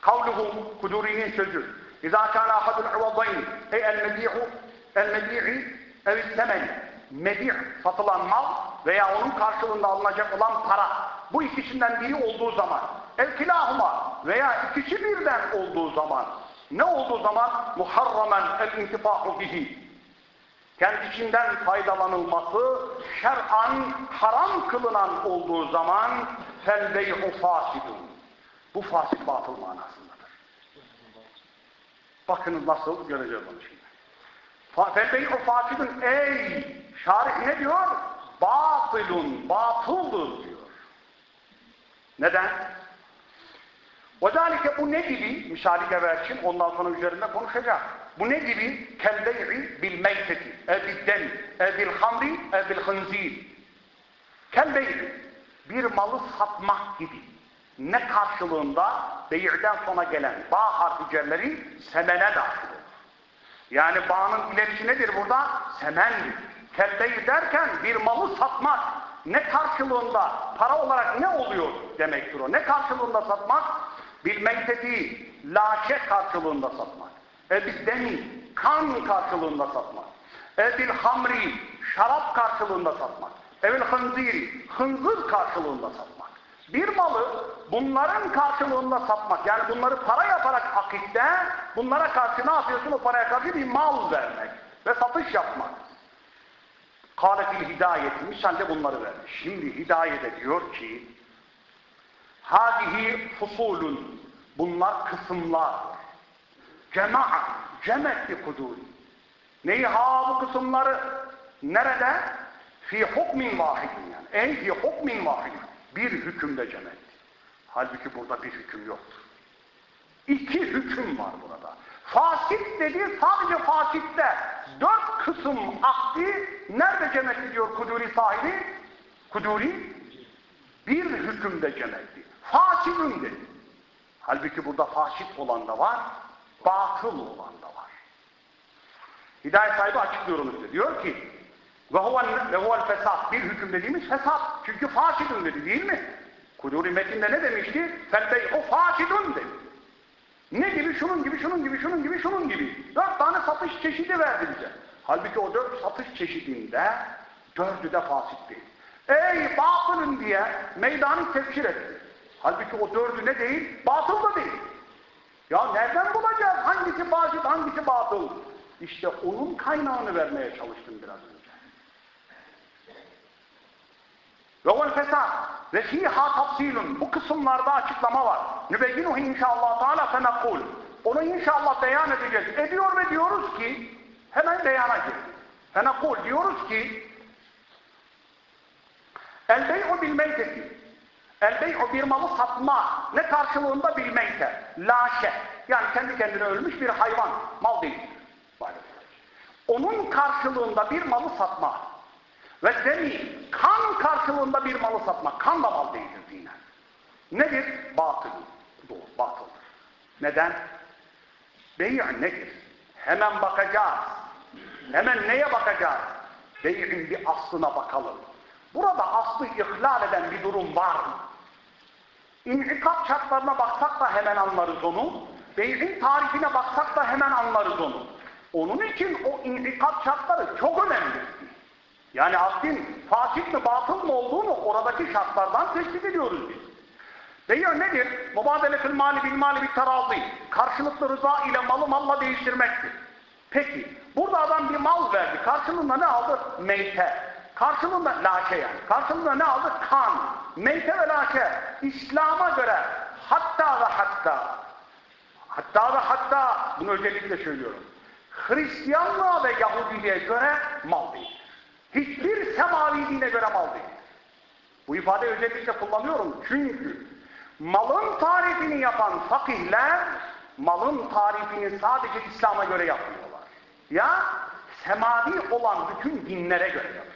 Kavluhu Kuduri'nin sözü. İzâ kâne ahadul uvazayn ey el-medî'u el-medî'i ev-temeni medî' satılan mal veya onun karşılığında alınacak olan para. Bu ikisinden biri olduğu zaman. Evkilahuma veya ikisi birden olduğu zaman ne olduğu zaman muharramen el intifa'u bihi kendisinden faydalanılması şer'an haram kılınan olduğu zaman fel bey'u fasidun. Bu fasit batıl manasındadır. Bakınız nasıl göreceğiz onu şimdi. Fel bey'u fasidun ey şarih ne diyor? Batılun, batıldır diyor. Neden? وَذَٰلِكَ bu ne gibi? Misali geberçin ondan sonra üzerinde konuşacak. Bu ne gibi? كَلْبَيْعِ بِالْمَيْتَةِ اَبِدَّنِ اَبِالْحَمْرِ اَبِالْخَنْزِيرِ Kelbey'i bir malı satmak gibi. Ne karşılığında? Beyirden sonra gelen bağ harfi cerleri semene dahil olur. Yani bağın ilerisi nedir burada? Semendir. Kelbeyi derken bir malı satmak. Ne karşılığında? Para olarak ne oluyor demektir o. Ne karşılığında satmak? Bilmekteti, laşe karşılığında satmak. E biddemi, kan karşılığında satmak. E bil hamri, şarap karşılığında satmak. E bil hınziri, hınzır karşılığında satmak. Bir malı bunların karşılığında satmak. Yani bunları para yaparak akitte, bunlara karşı ne yapıyorsun? O paraya karşı bir mal vermek ve satış yapmak. Kâletil hidayeti, misalde bunları vermiş. Şimdi hidayede diyor ki, Hadihi fusulun. Bunlar kısımlar. Cema'a. Cemetti kuduri. Neyi ha bu kısımları? Nerede? Fi hukmin vahidin yani. Ey fi hukmin vahidin. Bir hükümde cemetti. Halbuki burada bir hüküm yoktur. İki hüküm var burada. Fasit dedi sadece fasitte. Dört kısım akdi nerede cemetti diyor Kuduri sahibi? Kuduri bir hükümde cemetti. Fasidun dedi. Halbuki burada fasit olan da var, batıl olan da var. Hidayet sahibi açıklıyor onu size. Diyor ki ve huvel fesat. Bir hüküm dediğimiz fesat. Çünkü fasidun dedi değil mi? Kuduri metinde ne demişti? Fel o fasidun dedi. Ne gibi? Şunun gibi, şunun gibi, şunun gibi, şunun gibi. Dört tane satış çeşidi verdi bize. Halbuki o dört satış çeşidinde dördü de fasit değil. Ey batılın diye meydanı tefsir etti. Halbuki o dördü ne değil? Batıl da değil. Ya nereden bulacağız? Hangisi fasit, hangisi batıl? İşte onun kaynağını vermeye çalıştım biraz önce. Ve vel fesat ve fiha tafsilun. Bu kısımlarda açıklama var. Nübeyyinuhu inşallah teala fenakul. Onu inşallah beyan edeceğiz. Ediyor ve diyoruz ki hemen beyana gir. Fenakul diyoruz ki El bey'u bil meyteti. El bey'u bir malı satma. Ne karşılığında bil meyte. Laşe. Yani kendi kendine ölmüş bir hayvan. Mal değil. Onun karşılığında bir malı satma. Ve demi kan karşılığında bir malı satma. Kan da mal değildir dinen. Nedir? Batıl. Doğru, batıldır. Neden? Bey' nedir? Hemen bakacağız. Hemen neye bakacağız? Bey'in bir aslına bakalım. Burada aslı ihlal eden bir durum var mı? İnhikat şartlarına baksak da hemen anlarız onu. Bey'in tarifine baksak da hemen anlarız onu. Onun için o inhikat şartları çok önemli. Yani akdin fasit mi batıl mı olduğunu oradaki şartlardan tespit ediyoruz biz. Beyyar nedir? Mübadeletül mali bil mali bir terazi. Karşılıklı rıza ile malı malla değiştirmektir. Peki, burada adam bir mal verdi. Karşılığında ne aldı? Meyte. Karşılığında laşe yani. Karşılığında ne aldı? Kan. Meyte ve laşe. İslam'a göre hatta ve hatta hatta ve hatta bunu özellikle söylüyorum. Hristiyanlığa ve Yahudiliğe göre mal değil. Hiçbir semavi dine göre mal değil. Bu ifadeyi özellikle kullanıyorum çünkü malın tarifini yapan fakihler malın tarifini sadece İslam'a göre yapmıyorlar. Ya semavi olan bütün dinlere göre yapıyorlar.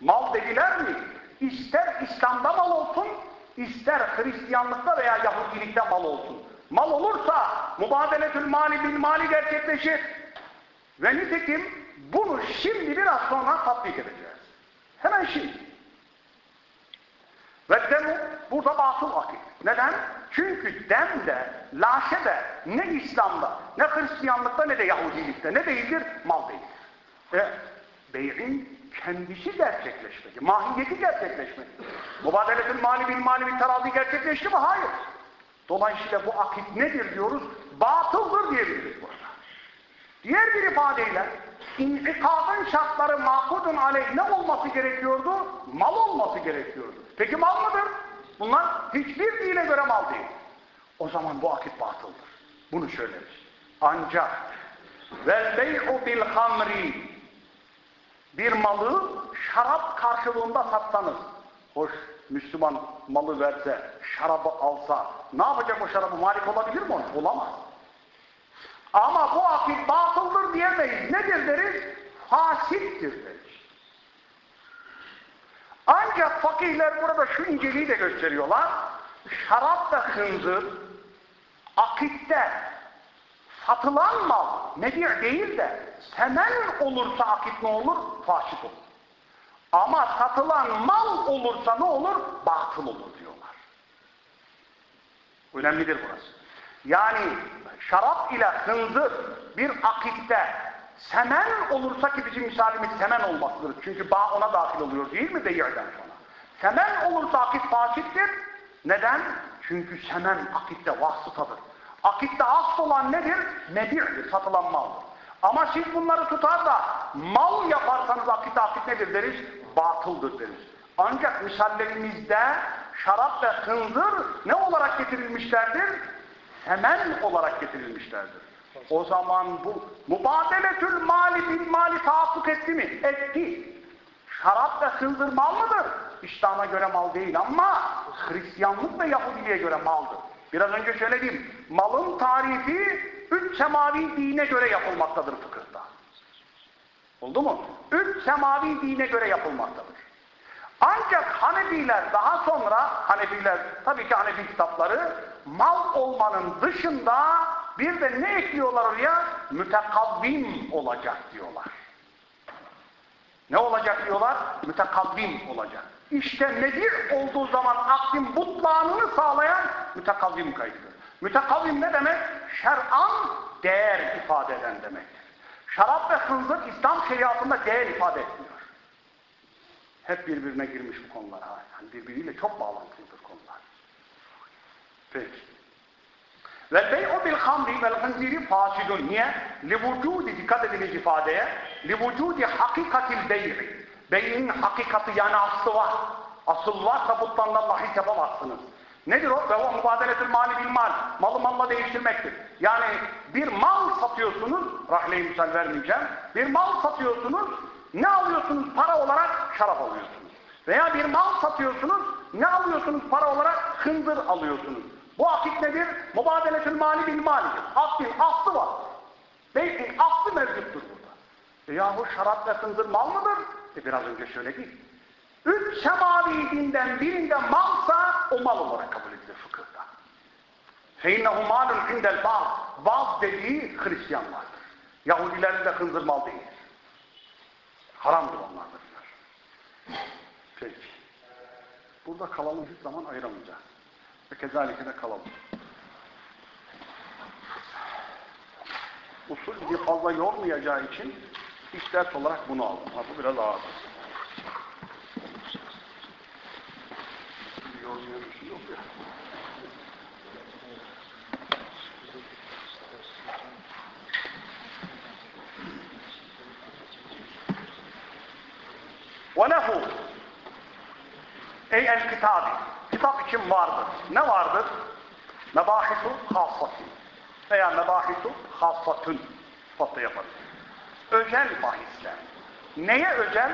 Mal dediler mi? İster İslam'da mal olsun, ister Hristiyanlıkta veya Yahudilikte mal olsun. Mal olursa mübadeletül mali bil mali gerçekleşir. Ve nitekim bunu şimdi biraz sonra tatbik edeceğiz. Hemen şimdi. Ve demu burada batıl akit. Neden? Çünkü dem de, laşe de ne İslam'da, ne Hristiyanlıkta ne de Yahudilikte ne değildir? Mal değildir. E, bey'in kendisi gerçekleşmedi. Mahiyeti gerçekleşmedi. Mübadeletül mali bil mali bil terazi gerçekleşti mi? Hayır. Dolayısıyla bu akit nedir diyoruz? Batıldır diyebiliriz burada. Diğer bir ifadeyle İnkikadın şartları makudun aleyh ne olması gerekiyordu? Mal olması gerekiyordu. Peki mal mıdır? Bunlar hiçbir dine göre mal değil. O zaman bu akit batıldır. Bunu söyleriz. Ancak vel bey'u bil hamri bir malı şarap karşılığında satsanız hoş Müslüman malı verse şarabı alsa ne yapacak o şarabı malik olabilir mi onu? Olamaz. Ama bu akit batıldır diyemeyiz. Nedir deriz? Fasittir deriz. Ancak fakihler burada şu inceliği de gösteriyorlar. Şarap da hınzır, akitte satılan mal nedir değil de semen olursa akit ne olur? Fasit olur. Ama satılan mal olursa ne olur? Batıl olur diyorlar. Önemlidir burası. Yani şarap ile hınzır bir akitte semen olursa ki bizim misalimiz semen olmasıdır. Çünkü bağ ona dahil oluyor değil mi beyirden sonra? Semen olursa akit fasittir. Neden? Çünkü semen akitte vasıtadır. Akitte asıl olan nedir? Medirdir, satılan maldır. Ama siz bunları tutar da mal yaparsanız akitte akit nedir deriz? Batıldır deriz. Ancak misallerimizde şarap ve hınzır ne olarak getirilmişlerdir? Hemen olarak getirilmişlerdir. O zaman bu mubadeletül mali bil mali tahakkuk etti mi? Etti. Şarap ve hınzır mal mıdır? İslam'a göre mal değil ama Hristiyanlık ve Yahudiliğe göre maldır. Biraz önce söylediğim malın tarifi üç semavi dine göre yapılmaktadır fıkıhta. Oldu mu? Üç semavi dine göre yapılmaktadır. Ancak Hanefiler daha sonra, Hanefiler tabii ki Hanefi kitapları mal olmanın dışında bir de ne ekliyorlar oraya? Mütekavvim olacak diyorlar. Ne olacak diyorlar? Mütekavvim olacak. İşte nedir olduğu zaman aklın butlanını sağlayan mütekavvim kaydıdır. Mütekavvim ne demek? Şer'an değer ifade eden demektir. Şarap ve hınzır İslam şeriatında değer ifade etmiyor. Hep birbirine girmiş bu konular. Ha. Yani birbiriyle çok bağlantılıdır konular. Peki. Vel bey'u bil hamri vel hınziri fasidun. Niye? Li vücudi, dikkat ediniz ifadeye. Li vücudi hakikatil bey'i. Bey'in hakikati yani aslı var. Asıl varsa butlandan bahis yapamazsınız. Nedir o? Ve o mübadeletül mali bil mal. Malı malla değiştirmektir. Yani bir mal satıyorsunuz, rahle misal vermeyeceğim. Bir mal satıyorsunuz, ne alıyorsunuz para olarak? Şarap alıyorsunuz. Veya bir mal satıyorsunuz, ne alıyorsunuz para olarak? Hındır alıyorsunuz. Bu akit nedir? Mübadeletül mali bil malidir. Aklin aslı var. Beytin aslı mevcuttur burada. E yahu şarap ve hındır mal mıdır? E biraz önce söyledik. Üç semavi dinden birinde malsa o mal olarak kabul edilir fıkıhta. فَاِنَّهُ مَالٌ عِنْدَ الْبَعْضِ Baz dediği Hristiyanlardır. Yahudilerin de hınzır mal değildir. Haramdır onlardır. Peki. Burada kalalım hiç zaman ayıramayacağız. Ve kezalike de kalalım. Usul bir fazla yormayacağı için iş ders olarak bunu aldım. Ha, bu biraz ağır. Yormayan bir şey yok ya. وَلَهُ Ey el kitabi. Kitap için vardır. Ne vardır? Mebahisu hassatin. Veya mebahisu hassatun. Sıfatla yaparız. Özel bahisler. Neye özel?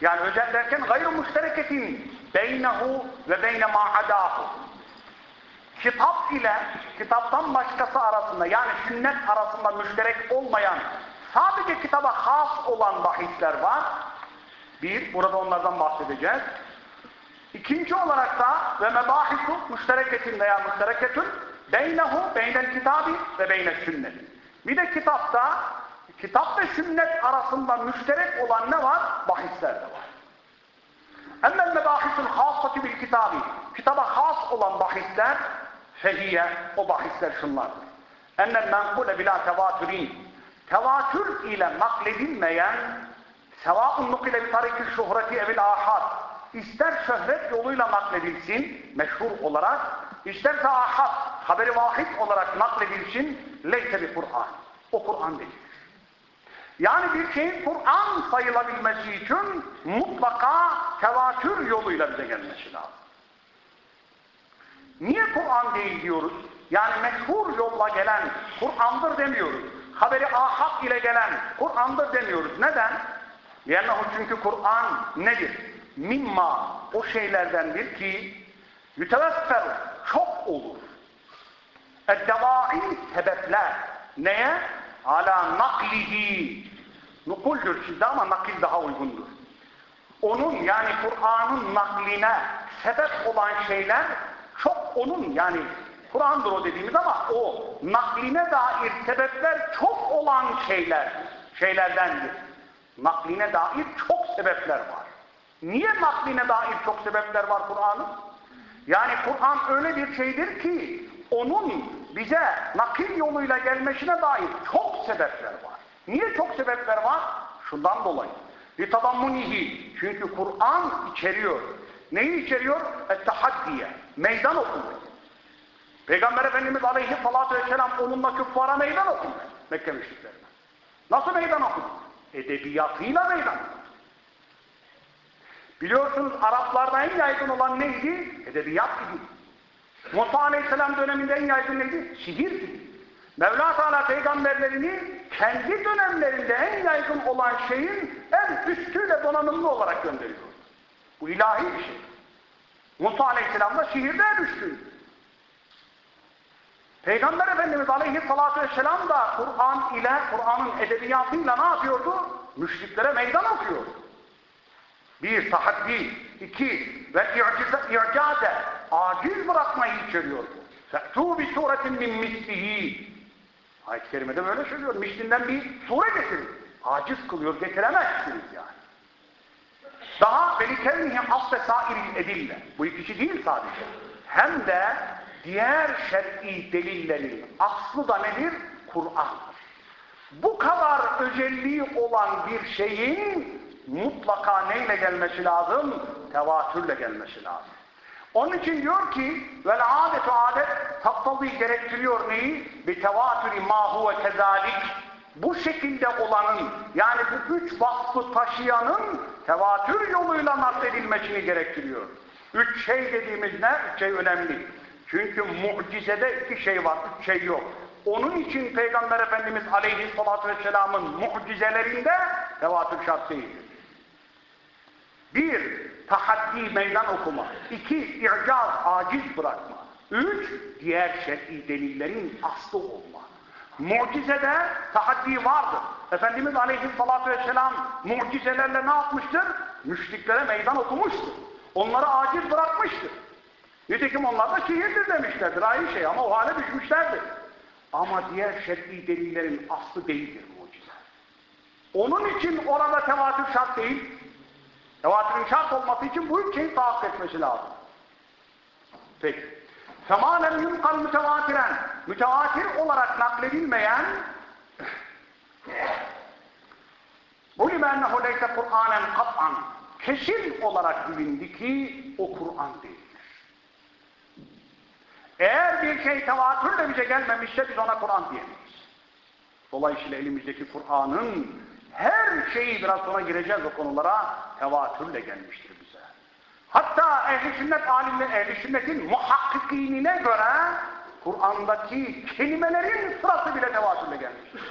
Yani özel derken gayr müştereketin beynehu ve beyne ma'adahu. Kitap ile kitaptan başkası arasında yani sünnet arasında müşterek olmayan sadece kitaba has olan bahisler var. Bir, burada onlardan bahsedeceğiz. İkinci olarak da ve mebahisu müştereketin veya müştereketün beynehu beynel kitabi ve beynel sünnet. Bir de kitapta kitap ve sünnet arasında müşterek olan ne var? Bahisler de var. Emmel mebahisul hasati bil kitabi. Kitaba has olan bahisler fehiye o bahisler şunlardır. Ennel menkule bila tevatürin. Tevatür ile nakledilmeyen sevâun nukile bi tarikil şuhreti evil ahad. İster şöhret yoluyla nakledilsin, meşhur olarak, isterse ahad, haberi vahid olarak nakledilsin, leyse bir Kur'an. O Kur'an değil. Yani bir şeyin Kur'an sayılabilmesi için mutlaka tevatür yoluyla bize gelmesi lazım. Niye Kur'an değil diyoruz? Yani meşhur yolla gelen Kur'an'dır demiyoruz. Haberi ahad ile gelen Kur'an'dır demiyoruz. Neden? Yernahu çünkü Kur'an nedir? Mimma o şeylerdendir ki yüteveffer çok olur. Eddevai sebepler. Neye? Ala naklihi. Nukuldür sizde ama nakil daha uygundur. Onun yani Kur'an'ın nakline sebep olan şeyler çok onun yani Kur'an'dır o dediğimiz ama o nakline dair sebepler çok olan şeyler şeylerdendir. Nakline dair çok sebepler var. Niye nakline dair çok sebepler var Kur'an'ın? Yani Kur'an öyle bir şeydir ki onun bize nakil yoluyla gelmesine dair çok sebepler var. Niye çok sebepler var? Şundan dolayı. Litadammunihi. Çünkü Kur'an içeriyor. Neyi içeriyor? Ettehaddiye. Meydan okumayı. Peygamber Efendimiz Aleyhisselatü Vesselam onunla küffara meydan okudu. Mekke müşriklerine. Nasıl meydan okudu? Edebiyatıyla meydan okudu. Biliyorsunuz Araplarda en yaygın olan neydi? Edebiyat gibi. Musa Aleyhisselam döneminde en yaygın neydi? Gibi. Mevla Teala peygamberlerini kendi dönemlerinde en yaygın olan şeyin en üstüyle donanımlı olarak gönderiyor. Bu ilahi bir şey. Musa Aleyhisselam da şiirde en üstüydü. Peygamber Efendimiz Aleyhisselatü Vesselam da Kur'an ile, Kur'an'ın edebiyatıyla ne yapıyordu? Müşriklere meydan okuyordu. Bir, tahaddi. iki ve i'caze, aciz bırakmayı içeriyordu. فَأْتُوا بِسُورَةٍ مِنْ مِسْلِهِ Ayet-i Kerime'de böyle söylüyor. Mislinden bir sure getirin. Aciz kılıyor, getiremezsiniz yani. Daha velikevnihi asle sairil edille. Bu ikisi değil sadece. Hem de diğer şer'i delillerin aslı da nedir? Kur'an'dır. Bu kadar özelliği olan bir şeyin mutlaka neyle gelmesi lazım? Tevatürle gelmesi lazım. Onun için diyor ki vel adetu adet tattalı gerektiriyor neyi? Bir tevatürü ma huve kezalik. Bu şekilde olanın yani bu üç vasfı taşıyanın tevatür yoluyla nakledilmesini gerektiriyor. Üç şey dediğimiz ne? Üç şey önemli. Çünkü mucizede iki şey var, üç şey yok. Onun için Peygamber Efendimiz Aleyhisselatü Vesselam'ın mucizelerinde tevatür şart değildir. Bir, tahaddi meydan okuma. İki, i'caz, aciz bırakma. Üç, diğer şer'i delillerin aslı olma. Mucizede tahaddi vardır. Efendimiz Aleyhisselatü Vesselam mucizelerle ne yapmıştır? Müşriklere meydan okumuştur. Onları aciz bırakmıştır. Nitekim onlar da şehirdir demişlerdir. Aynı şey ama o hale düşmüşlerdir. Ama diğer şer'i delillerin aslı değildir mucize. Onun için orada tevatür şart değil. Tevatürün şart olması için bu üç şeyi etmesi lazım. Peki. Semanen yumkal mütevatiren, mütevatir olarak nakledilmeyen bu limennehu leyse Kur'anen kat'an kesin olarak bilindi ki o Kur'an değildir. Eğer bir şey tevatürle bize gelmemişse biz ona Kur'an diyemeyiz. Dolayısıyla elimizdeki Kur'an'ın her şeyi biraz sonra gireceğiz o konulara tevatürle gelmiştir bize. Hatta ehli sünnet alimleri, ehli sünnetin muhakkikinine göre Kur'an'daki kelimelerin sırası bile tevatürle gelmiştir.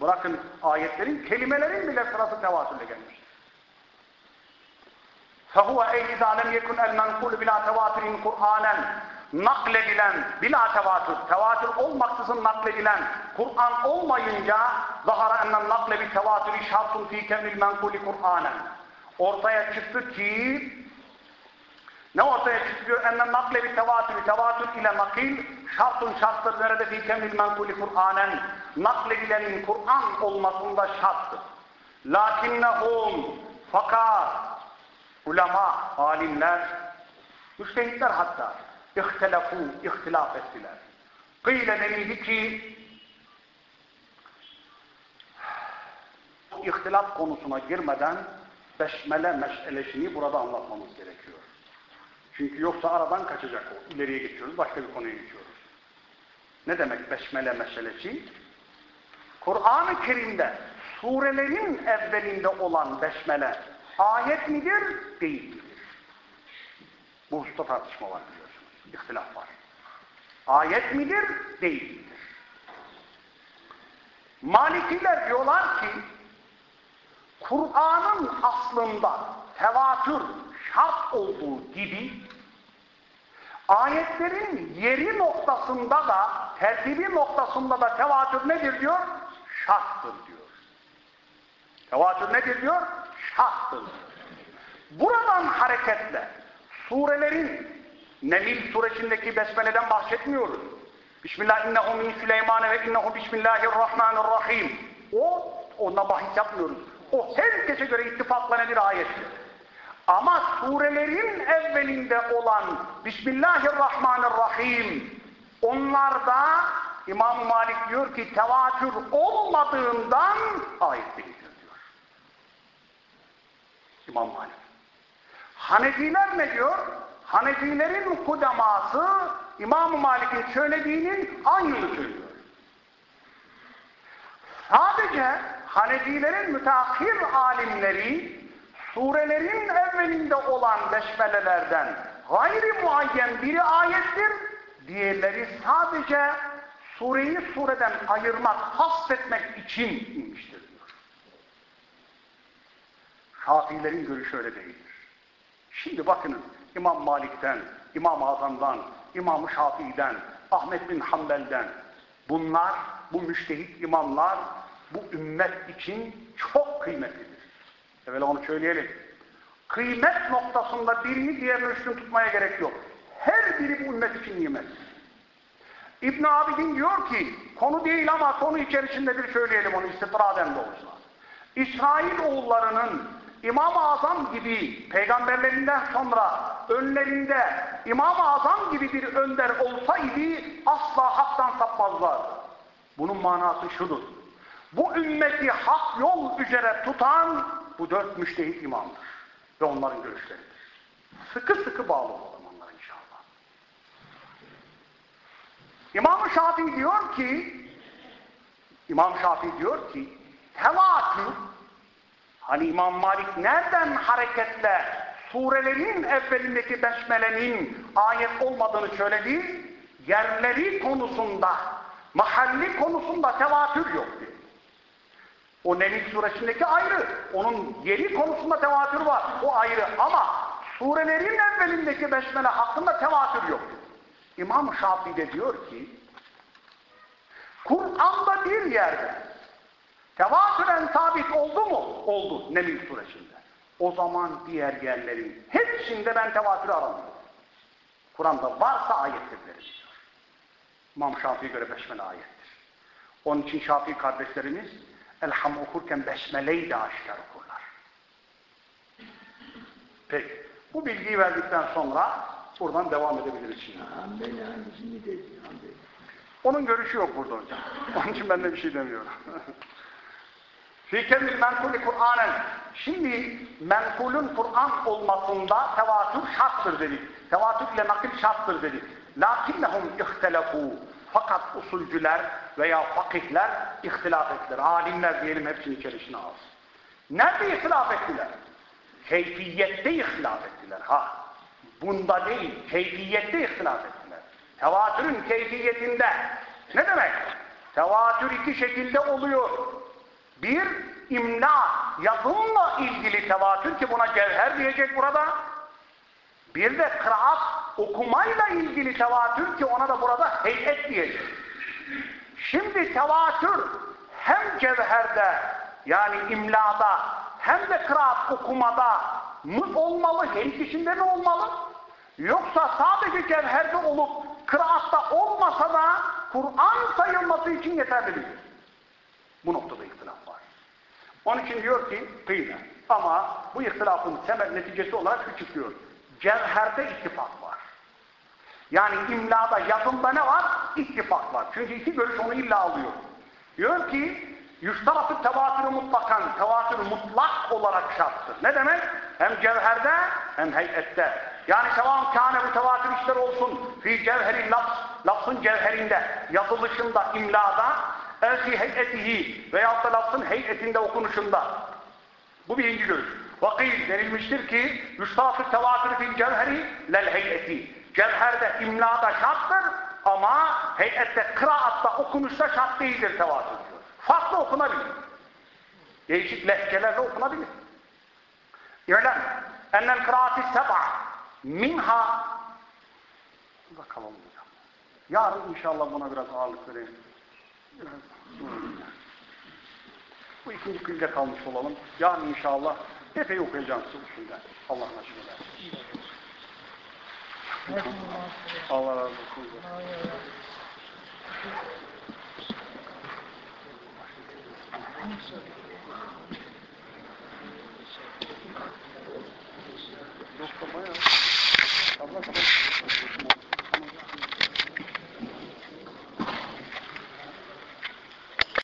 Bırakın ayetlerin, kelimelerin bile sırası tevatürle gelmiştir. فَهُوَ اَيْذَا لَمْ يَكُنْ الْمَنْقُولُ بِلَا تَوَاتِرٍ قُرْآنًا nakledilen, bila tevatür, tevatür olmaksızın nakledilen, Kur'an olmayınca zahara ennen nakle bir tevatürü şartun fi kemil menkuli Kur'anen. Ortaya çıktı ki ne ortaya çıkıyor? Ennen nakle tevatürü, tevatür ile nakil şartun şarttır. Nerede fi kemil menkuli Kur'anen? Nakledilenin Kur'an olmasında şarttır. Lakinnehum fakat ulema, alimler, müştehitler hatta ihtilafu, ihtilaf ettiler. Kıyle denildi ki ihtilaf konusuna girmeden besmele meselesini burada anlatmamız gerekiyor. Çünkü yoksa aradan kaçacak o. İleriye geçiyoruz, başka bir konuya geçiyoruz. Ne demek besmele meselesi? Kur'an-ı Kerim'de surelerin evvelinde olan besmele ayet midir, değil midir? Bu hususta tartışma var biliyorsunuz. İhtilaf var. Ayet midir, değil midir? Malikiler diyorlar ki Kur'an'ın aslında tevatür şart olduğu gibi ayetlerin yeri noktasında da tertibi noktasında da tevatür nedir diyor? Şarttır diyor. Tevatür nedir diyor? Şarttır. Buradan hareketle surelerin Nemil suresindeki besmeleden bahsetmiyoruz. Bismillah innehu min Süleymane ve innehu bismillahirrahmanirrahim. O, ona bahis yapmıyoruz. O herkese göre ittifakla bir ayettir. Ama surelerin evvelinde olan Bismillahirrahmanirrahim onlarda İmam Malik diyor ki tevatür olmadığından ayet değildir diyor. İmam Malik. Hanefiler ne diyor? Hanefilerin kudaması İmam Malik'in söylediğinin aynını söylüyor. Sadece Hanefilerin müteahhir alimleri surelerin evvelinde olan besmelelerden gayri muayyen biri ayettir, diğerleri sadece sureyi sureden ayırmak, hasfetmek için inmiştir diyor. Şafiilerin görüşü öyle değildir. Şimdi bakınız İmam Malik'ten, İmam Azam'dan, İmam Şafii'den, Ahmet bin Hanbel'den bunlar, bu müştehit imamlar bu ümmet için çok kıymetlidir. Evvela onu söyleyelim. Kıymet noktasında birini diğerini üstün tutmaya gerek yok. Her biri bu ümmet için nimet. İbn Abidin diyor ki, konu değil ama konu içerisindedir söyleyelim onu istitraden de olsa. İsrail oğullarının İmam-ı Azam gibi peygamberlerinden sonra önlerinde İmam-ı Azam gibi bir önder olsaydı asla haktan sapmazlar. Bunun manası şudur. Bu ümmeti hak yol üzere tutan bu dört müştehit imamdır. Ve onların görüşleridir. Sıkı sıkı bağlı olalım onlara inşallah. İmam-ı Şafii diyor ki İmam Şafii diyor ki tevatür hani İmam Malik nereden hareketle surelerin evvelindeki besmelenin ayet olmadığını söyledi yerleri konusunda mahalli konusunda tevatür yok dedi. O Neml suresindeki ayrı. Onun yeri konusunda tevatür var. O ayrı. Ama surelerin evvelindeki besmele hakkında tevatür yok. İmam Şafii de diyor ki Kur'an'da bir yerde tevatüren sabit oldu mu? Oldu Neml suresinde. O zaman diğer yerlerin hepsinde ben tevatür aramıyorum. Kur'an'da varsa ayettir deriz. İmam Şafii'ye göre besmele ayettir. Onun için Şafii kardeşlerimiz Elham okurken besmeleyi de aşikar okurlar. Peki. Bu bilgiyi verdikten sonra buradan devam edebiliriz şimdi. Onun görüşü yok burada hocam. Onun için ben de bir şey demiyorum. [laughs] Fî kendil menkulü Kur'anen. Şimdi menkulün Kur'an olmasında tevatür şarttır dedik. Tevatür ile nakil şarttır dedik. Lakinnehum ihtelefû. Fakat usulcüler veya fakihler ihtilaf ettiler. Alimler diyelim hepsini içerisine alsın. Nerede ihtilaf ettiler? Keyfiyette ihtilaf ettiler. Ha. Bunda değil, keyfiyette ihtilaf ettiler. Tevatürün keyfiyetinde. Ne demek? Tevatür iki şekilde oluyor. Bir, imla, yazımla ilgili tevatür ki buna cevher diyecek burada. Bir de kıraat, okumayla ilgili tevatür ki ona da burada heyet diyecek. Şimdi tevatür hem cevherde yani imlada hem de kıraat okumada mı olmalı, her ikisinde mi olmalı? Yoksa sadece cevherde olup kıraatta olmasa da Kur'an sayılması için yeterli midir? Bu noktada ihtilaf. Onun için diyor ki kıyla. Ama bu ihtilafın temel neticesi olarak şu çıkıyor. Cevherde ittifak var. Yani imlada, yazımda ne var? İttifak var. Çünkü iki görüş onu illa alıyor. Diyor ki, yüztarafı tevatürü mutlakan, tevatür mutlak olarak şarttır. Ne demek? Hem cevherde hem heyette. Yani sevam kâne bu tevatür işler olsun. Fi cevheri lafz, lafzın cevherinde, yazılışında, imlada, fi heyetihi veyahut da lafzın heyetinde okunuşunda. Bu birinci görüş. Vakil denilmiştir ki yüstafı tevatür fil cevheri lel heyeti. Cevherde imlada şarttır ama heyette, kıraatta, okunuşta şart değildir tevatür. Farklı okunabilir. Değişik lehçelerle okunabilir. İ'lem ennel kıraati seb'a minha Burada kalalım hocam. Yarın inşallah buna biraz ağırlık vereyim. Biraz durun. Bu ikinci külde kalmış olalım. Yarın inşallah epey okuyacağım size. Allah nasip eder. Allah razı olsun. Yoksa bayağı. Allah